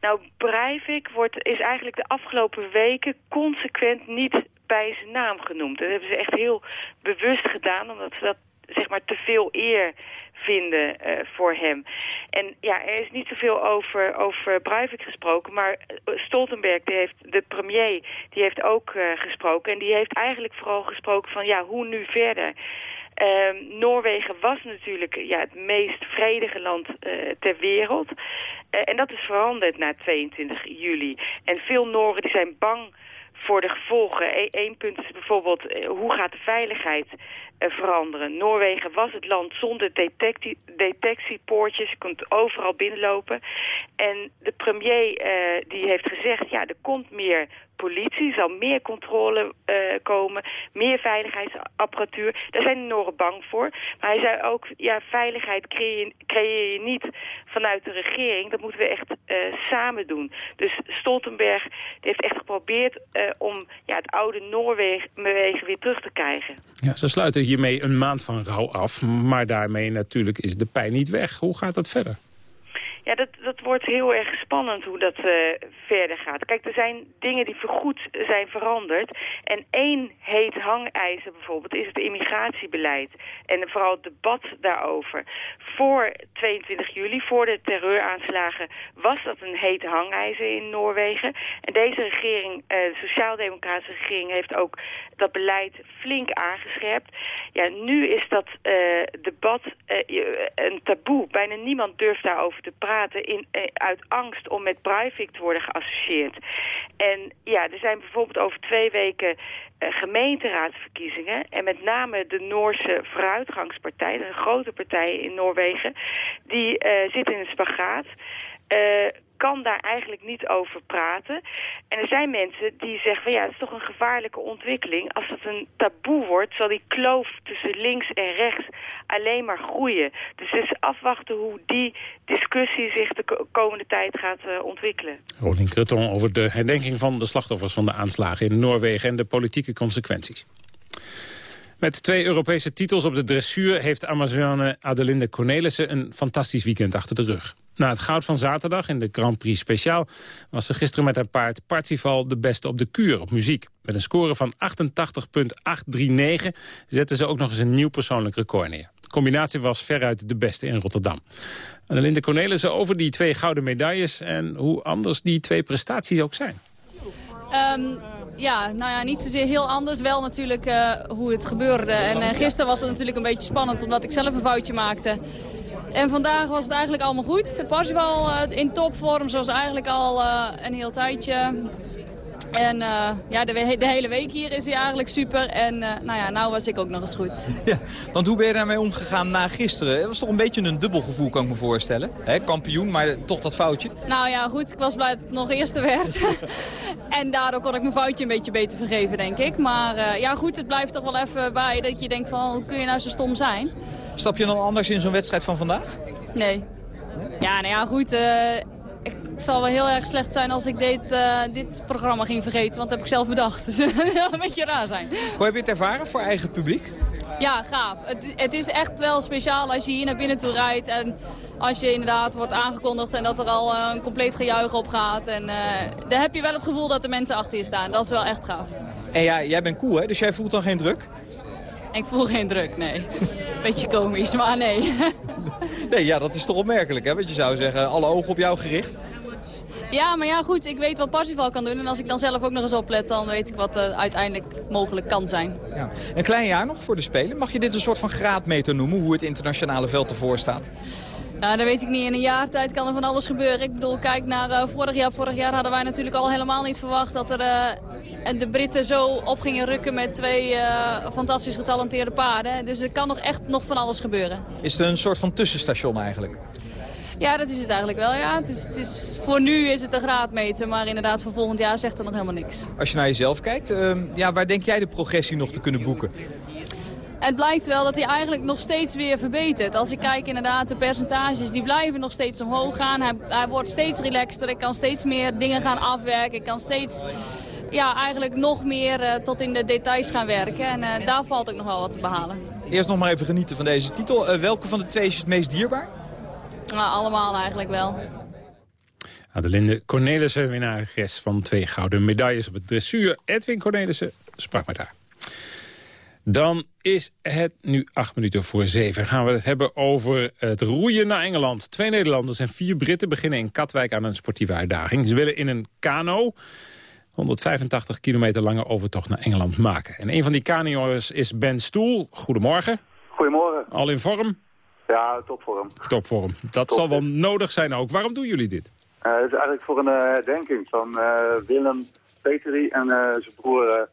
Nou, Breivik wordt, is eigenlijk de afgelopen weken consequent niet bij zijn naam genoemd. Dat hebben ze echt heel bewust gedaan, omdat ze dat zeg maar te veel eer vinden uh, voor hem. En ja, er is niet zoveel over, over Breivik gesproken, maar Stoltenberg, die heeft, de premier, die heeft ook uh, gesproken. En die heeft eigenlijk vooral gesproken van, ja, hoe nu verder? Uh, Noorwegen was natuurlijk ja, het meest vredige land uh, ter wereld. Uh, en dat is veranderd na 22 juli. En veel Noren die zijn bang voor de gevolgen. Eén punt is bijvoorbeeld, hoe gaat de veiligheid veranderen? Noorwegen was het land zonder detectie, detectiepoortjes. Je kunt overal binnenlopen. En de premier uh, die heeft gezegd, ja, er komt meer politie, zal meer controle uh, komen, meer veiligheidsapparatuur. Daar zijn de Noren bang voor. Maar hij zei ook, ja, veiligheid creëer, je niet vanuit de regering. Dat moeten we echt samen doen. Dus Stoltenberg heeft echt geprobeerd om ja, het oude Noorwegen weer terug te krijgen. Ja, ze sluiten hiermee een maand van rouw af. Maar daarmee natuurlijk is de pijn niet weg. Hoe gaat dat verder? Ja, dat, dat wordt heel erg spannend hoe dat uh, verder gaat. Kijk, er zijn dingen die voorgoed zijn veranderd. En één heet hangijzer bijvoorbeeld is het immigratiebeleid. En vooral het debat daarover. Voor 22 juli, voor de terreuraanslagen, was dat een heet hangijzer in Noorwegen. En deze regering, uh, de sociaal-democratische regering, heeft ook dat beleid flink aangescherpt. Ja, nu is dat uh, debat een taboe. Bijna niemand durft daarover te praten in, eh, uit angst om met Breivik te worden geassocieerd. En ja, er zijn bijvoorbeeld over twee weken uh, gemeenteraadsverkiezingen. En met name de Noorse Vooruitgangspartij, een grote partij in Noorwegen, die uh, zit in een spagaat. Kan daar eigenlijk niet over praten. En er zijn mensen die zeggen van ja, het is toch een gevaarlijke ontwikkeling. Als het een taboe wordt, zal die kloof tussen links en rechts alleen maar groeien. Dus het is afwachten hoe die discussie zich de komende tijd gaat uh, ontwikkelen. Rolien Kreton over de herdenking van de slachtoffers van de aanslagen in Noorwegen en de politieke consequenties. Met twee Europese titels op de dressuur heeft Amazone Adelinde Cornelissen een fantastisch weekend achter de rug. Na het goud van zaterdag in de Grand Prix Speciaal... was ze gisteren met haar paard Parzival de beste op de kuur op muziek. Met een score van 88,839 zette ze ook nog eens een nieuw persoonlijk record neer. De combinatie was veruit de beste in Rotterdam. Adelinde Cornelissen over die twee gouden medailles... en hoe anders die twee prestaties ook zijn. Um, ja, nou ja, niet zozeer heel anders. Wel natuurlijk uh, hoe het gebeurde. En uh, gisteren was het natuurlijk een beetje spannend omdat ik zelf een foutje maakte. En vandaag was het eigenlijk allemaal goed. Parsifal uh, in topvorm zoals eigenlijk al een heel tijdje. En uh, ja, de, de, hele week hier is hij eigenlijk super. En uh, nou ja, nou was ik ook nog eens goed. [LAUGHS] Ja, want hoe ben je daarmee omgegaan na gisteren? Het was toch een beetje een dubbel gevoel, kan ik me voorstellen. Kampioen, maar toch dat foutje. Nou ja, goed. Ik was blij dat het nog eerste werd. [LAUGHS] en daardoor kon ik mijn foutje een beetje beter vergeven, denk ik. Maar uh, ja, goed, het blijft toch wel even bij dat je denkt van, hoe kun je nou zo stom zijn? Stap je dan anders in zo'n wedstrijd van vandaag? Nee. Ja, nou ja, goed. Ik zal wel heel erg slecht zijn als ik dit, eh, dit programma ging vergeten. Want dat heb ik zelf bedacht. [LAUGHS] Dus dat zou een beetje raar zijn. Hoe heb je het ervaren voor eigen publiek? Ja, gaaf. Het, het is echt wel speciaal als je hier naar binnen toe rijdt. En als je inderdaad wordt aangekondigd en dat er al eh, een compleet gejuich op gaat. En eh, dan heb je wel het gevoel dat de mensen achter je staan. Dat is wel echt gaaf. En ja, jij bent cool, hè? Dus jij voelt dan geen druk? Ik voel geen druk, nee. [LAUGHS] Beetje komisch, maar nee. [LAUGHS] Nee, ja, dat is toch opmerkelijk, hè? Want je zou zeggen, alle ogen op jou gericht. Ja, maar ja, goed. Ik weet wat Parsifal kan doen. En als ik dan zelf ook nog eens oplet, dan weet ik wat uh, uiteindelijk mogelijk kan zijn. Ja. Een klein jaar nog voor de Spelen. Mag je dit een soort van graadmeter noemen, hoe het internationale veld ervoor staat? Nou, dat weet ik niet. In een jaar tijd kan er van alles gebeuren. Ik bedoel, kijk naar uh, vorig jaar. Vorig jaar hadden wij natuurlijk al helemaal niet verwacht dat er, uh, de Britten zo op gingen rukken met twee uh, fantastisch getalenteerde paarden. Dus er kan nog echt nog van alles gebeuren. Is het een soort van tussenstation eigenlijk? Ja, dat is het eigenlijk wel. Ja. Het is, het is, voor nu is het een graadmeter, maar inderdaad voor volgend jaar zegt er nog helemaal niks. Als je naar jezelf kijkt, ja, waar denk jij de progressie nog te kunnen boeken? Het blijkt wel dat hij eigenlijk nog steeds weer verbetert. Als ik kijk inderdaad, de percentages die blijven nog steeds omhoog gaan. Hij, hij wordt steeds relaxter, ik kan steeds meer dingen gaan afwerken. Ik kan steeds ja, eigenlijk nog meer uh, tot in de details gaan werken. En uh, daar valt ook nog wel wat te behalen. Eerst nog maar even genieten van deze titel. Uh, welke van de twee is het meest dierbaar? Nou, allemaal eigenlijk wel. Adelinde Cornelissen, winnares van twee gouden medailles op het dressuur. Edwin Cornelissen sprak met haar. Dan is het nu acht minuten voor zeven. Gaan we het hebben over het roeien naar Engeland. Twee Nederlanders en vier Britten beginnen in Katwijk aan een sportieve uitdaging. Ze willen in een kano 185 kilometer lange overtocht naar Engeland maken. En een van die kano's is Ben Stoel. Goedemorgen. Goedemorgen. Al in vorm? Ja, topvorm. Topvorm. Dat Top. zal wel nodig zijn ook. Waarom doen jullie dit? Uh, het is eigenlijk voor een uh, herdenking van uh, Willem Peteri en zijn broer...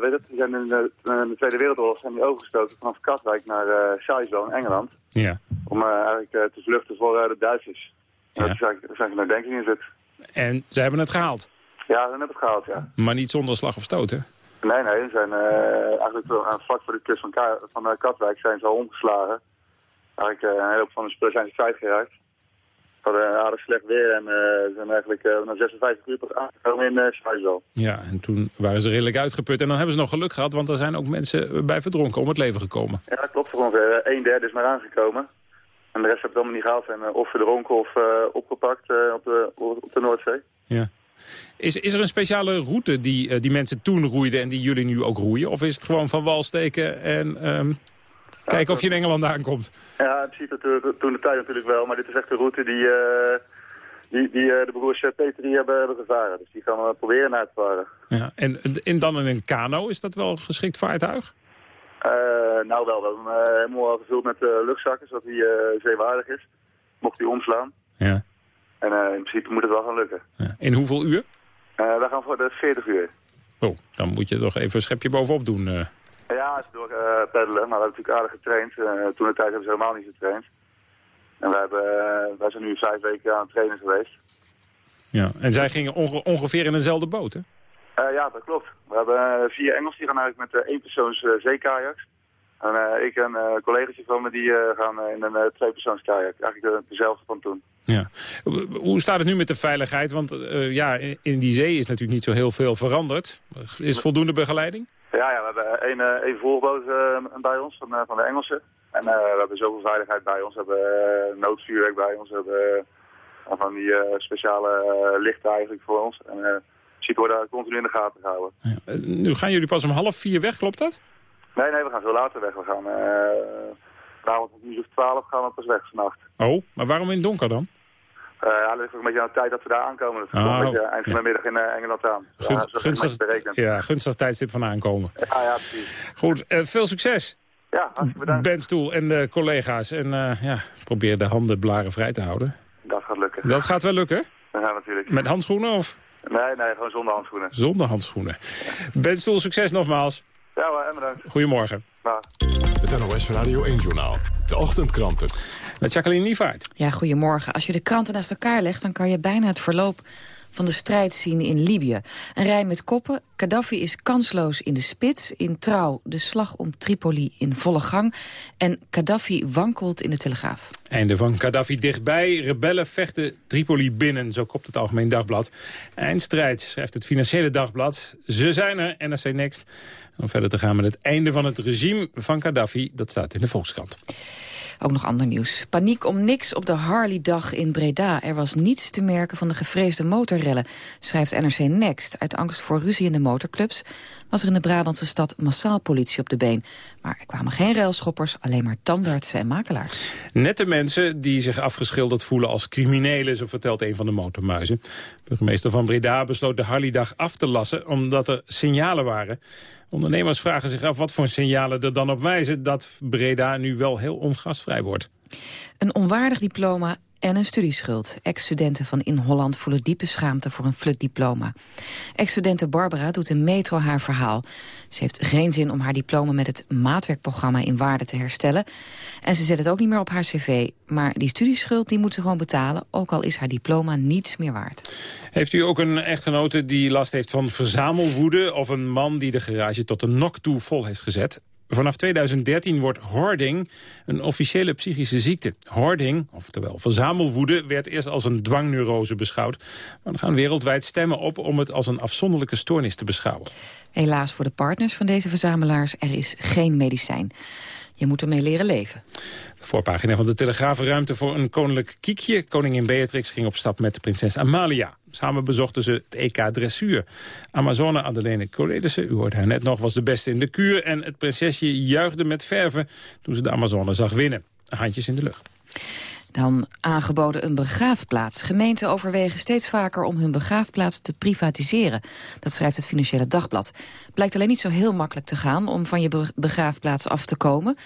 Weet het, die zijn in de, in de, Tweede Wereldoorlog zijn die overgestoken vanaf Katwijk naar uh, Sizewell in Engeland. Ja. Om eigenlijk te vluchten voor de Duitsers. Ja. Dat zijn, zijn naar denking in zit. En ze hebben het gehaald? Ja, ze hebben het gehaald, ja. Maar niet zonder slag of stoot, hè? Nee, nee. Ze zijn eigenlijk vlak voor de kust van, Ka van Katwijk zijn ze al omgeslagen. Eigenlijk een hele hoop van de spullen zijn ze kwijtgeraakt. We hadden aardig slecht weer en uh, zijn eigenlijk uh, na 56 uur pas aangekomen in uh. Ja, en toen waren ze redelijk uitgeput. En dan hebben ze nog geluk gehad, want er zijn ook mensen bij verdronken om het leven gekomen. Ja, dat klopt. Voor ongeveer een derde is maar aangekomen. En de rest heeft het allemaal niet gehaald. En of verdronken of opgepakt op, de, op de Noordzee. Ja. Is, is er een speciale route die, die mensen toen roeiden en die jullie nu ook roeien? Of is het gewoon van wal steken en... Um... Kijken of je in Engeland aankomt. Ja, in principe toen de tijd natuurlijk wel. Maar dit is echt een route die, uh, die, die uh, de broers Peter die hebben, hebben gevaren. Dus die gaan we proberen na te varen. Ja, en, en dan in een kano, is dat wel geschikt vaartuig? Uh, nou wel, we hebben hem helemaal gevuld met luchtzakken, zodat hij zeewaardig is. Mocht hij omslaan. Ja. En in principe moet het wel gaan lukken. Ja. In hoeveel uur? we gaan voor de 40 uur. Oh, dan moet je toch even een schepje bovenop doen. Ja, door uh, peddelen, maar we hebben natuurlijk aardig getraind. Uh, toen de tijd hebben ze helemaal niet getraind. En wij, hebben, uh, wij zijn nu vijf weken aan het trainen geweest. Ja, en zij gingen onge ongeveer in dezelfde boot, hè? ja, dat klopt. We hebben vier Engels die gaan eigenlijk met éénpersoons zeekajaks. En ik en een collega's van me die gaan in een tweepersoons kajak. Eigenlijk dezelfde van toen. Ja. Hoe staat het nu met de veiligheid? Want ja, in die zee is natuurlijk niet zo heel veel veranderd. Is voldoende begeleiding? Ja, ja, we hebben één, één voorboot uh, bij ons van, uh, van de Engelsen. En we hebben zoveel veiligheid bij ons. We hebben noodvuurwerk bij ons. We hebben van die speciale lichten eigenlijk voor ons. En ziet worden continu in de gaten gehouden. Ja. nu gaan jullie pas om half vier weg, klopt dat? Nee, nee, we gaan veel later weg. We gaan vanavond om uur of twaalf gaan we pas weg vannacht. Oh, maar waarom in het donker dan? Uh, ja, dat ligt ook een beetje aan de tijd dat we daar aankomen. Dat oh, een beetje eind van de middag in uh, Engeland aan. Gun ja, gunstig, ja, gunstig tijdstip van aankomen. Ja, ja, precies. Goed, uh, veel succes. Ja, hartstikke bedankt. Ben Stoel en de collega's. En ja, probeer de handen blaren vrij te houden. Dat gaat lukken. Dat gaat wel lukken? Ja, natuurlijk. Met handschoenen of? Nee, nee, gewoon zonder handschoenen. Zonder handschoenen. Ben Stoel, succes nogmaals. Ja, en bedankt. Goedemorgen. Ja. Het NOS Radio 1-journaal. De ochtendkranten. Met Jacqueline Nievaart. Ja, goedemorgen. Als je de kranten naast elkaar legt... dan kan je bijna het verloop van de strijd zien in Libië. Een rij met koppen. Gaddafi is kansloos in de spits. In Trouw de slag om Tripoli in volle gang. En Gaddafi wankelt in de Telegraaf. Einde van Gaddafi dichtbij. Rebellen vechten Tripoli binnen, zo kopt het Algemeen Dagblad. Eindstrijd, schrijft het Financiële Dagblad. Ze zijn er, NRC Next. Om verder te gaan met het einde van het regime van Gaddafi. Dat staat in de Volkskrant. Ook nog ander nieuws. Paniek om niks op de Harley-dag in Breda. Er was niets te merken van de gevreesde motorrellen, schrijft NRC Next. Uit angst voor ruzie in de motorclubs was er in de Brabantse stad massaal politie op de been. Maar er kwamen geen railschoppers, alleen maar tandartsen en makelaars. Nette mensen die zich afgeschilderd voelen als criminelen, zo vertelt een van de motormuizen. Burgemeester van Breda besloot de Harley-dag af te lassen omdat er signalen waren. Ondernemers vragen zich af wat voor signalen er dan op wijzen... dat Breda nu wel heel ongastvrij wordt. Een onwaardig diploma en een studieschuld. Ex-studenten van In Holland voelen diepe schaamte voor een flutdiploma. Ex-studente Barbara doet in Metro haar verhaal. Ze heeft geen zin om haar diploma met het maatwerkprogramma in waarde te herstellen. En ze zet het ook niet meer op haar cv. Maar die studieschuld die moet ze gewoon betalen, ook al is haar diploma niets meer waard. Heeft u ook een echtgenote die last heeft van verzamelwoede... of een man die de garage tot een nok toe vol heeft gezet? Vanaf 2013 wordt hoarding een officiële psychische ziekte. Hoarding, oftewel verzamelwoede, werd eerst als een dwangneurose beschouwd. Maar er gaan wereldwijd stemmen op om het als een afzonderlijke stoornis te beschouwen. Helaas voor de partners van deze verzamelaars, er is geen medicijn. Je moet ermee leren leven. Voorpagina van de Telegraaf ruimte voor een koninklijk kiekje. Koningin Beatrix ging op stap met prinses Amalia. Samen bezochten ze het EK Dressuur. Amazone Adelene Coledersen, u hoort haar net nog, was de beste in de kuur... en het prinsesje juichte met verven toen ze de Amazone zag winnen. Handjes in de lucht. Dan aangeboden een begraafplaats. Gemeenten overwegen steeds vaker om hun begraafplaats te privatiseren. Dat schrijft het Financiële Dagblad. Blijkt alleen niet zo heel makkelijk te gaan om van je begraafplaats af te komen.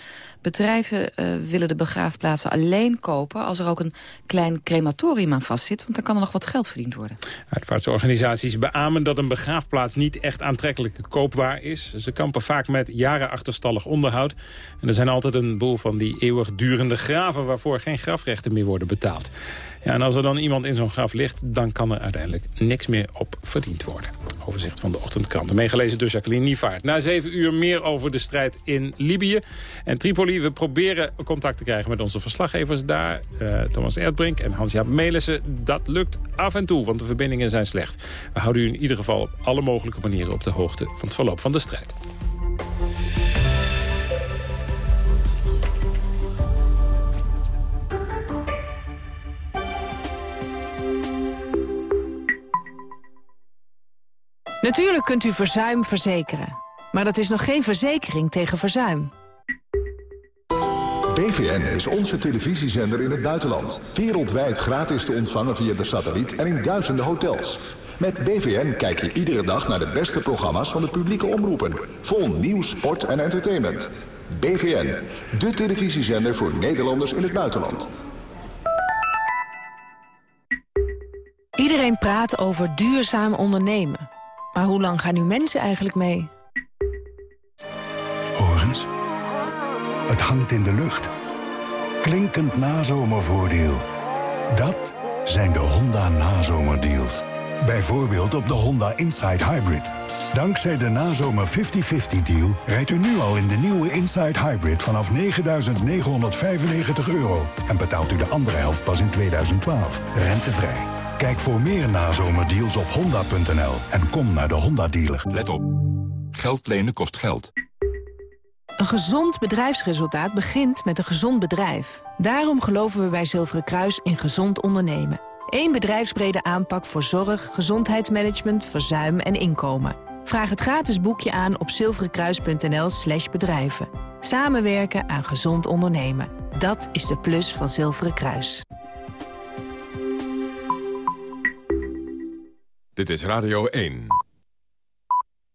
Bedrijven uh, willen de begraafplaatsen alleen kopen... als er ook een klein crematorium aan vastzit... want dan kan er nog wat geld verdiend worden. Uitvaartsorganisaties beamen dat een begraafplaats... niet echt aantrekkelijke koopwaar is. Ze kampen vaak met jaren achterstallig onderhoud. En er zijn altijd een boel van die eeuwigdurende graven... waarvoor geen grafrechten meer worden betaald. Ja, en als er dan iemand in zo'n graf ligt... dan kan er uiteindelijk niks meer op verdiend worden. Overzicht van de ochtendkranten. Meegelezen door Jacqueline Nievaart. Na zeven uur meer over de strijd in Libië en Tripoli. We proberen contact te krijgen met onze verslaggevers daar. Uh, Thomas Erdbrink en Hans-Jaap Melissen. Dat lukt af en toe, want de verbindingen zijn slecht. We houden u in ieder geval op alle mogelijke manieren op de hoogte... van het verloop van de strijd. Natuurlijk kunt u verzuim verzekeren. Maar dat is nog geen verzekering tegen verzuim. BVN is onze televisiezender in het buitenland. Wereldwijd gratis te ontvangen via de satelliet en in duizenden hotels. Met BVN kijk je iedere dag naar de beste programma's van de publieke omroepen. Vol nieuws, sport en entertainment. BVN, de televisiezender voor Nederlanders in het buitenland. Iedereen praat over duurzaam ondernemen. Maar hoe lang gaan nu mensen eigenlijk mee? Horens, het hangt in de lucht. Klinkend nazomervoordeel. Dat zijn de Honda nazomerdeals. Bijvoorbeeld op de Honda Inside Hybrid. Dankzij de nazomer 50-50 deal rijdt u nu al in de nieuwe Inside Hybrid vanaf 9.995 euro. En betaalt u de andere helft pas in 2012. Rentevrij. Kijk voor meer nazomerdeals op honda.nl en kom naar de Honda dealer. Let op. Geld lenen kost geld. Een gezond bedrijfsresultaat begint met een gezond bedrijf. Daarom geloven we bij Zilveren Kruis in gezond ondernemen. Eén bedrijfsbrede aanpak voor zorg, gezondheidsmanagement, verzuim en inkomen. Vraag het gratis boekje aan op zilverenkruis.nl slash bedrijven. Samenwerken aan gezond ondernemen. Dat is de plus van Zilveren Kruis. Dit is Radio 1.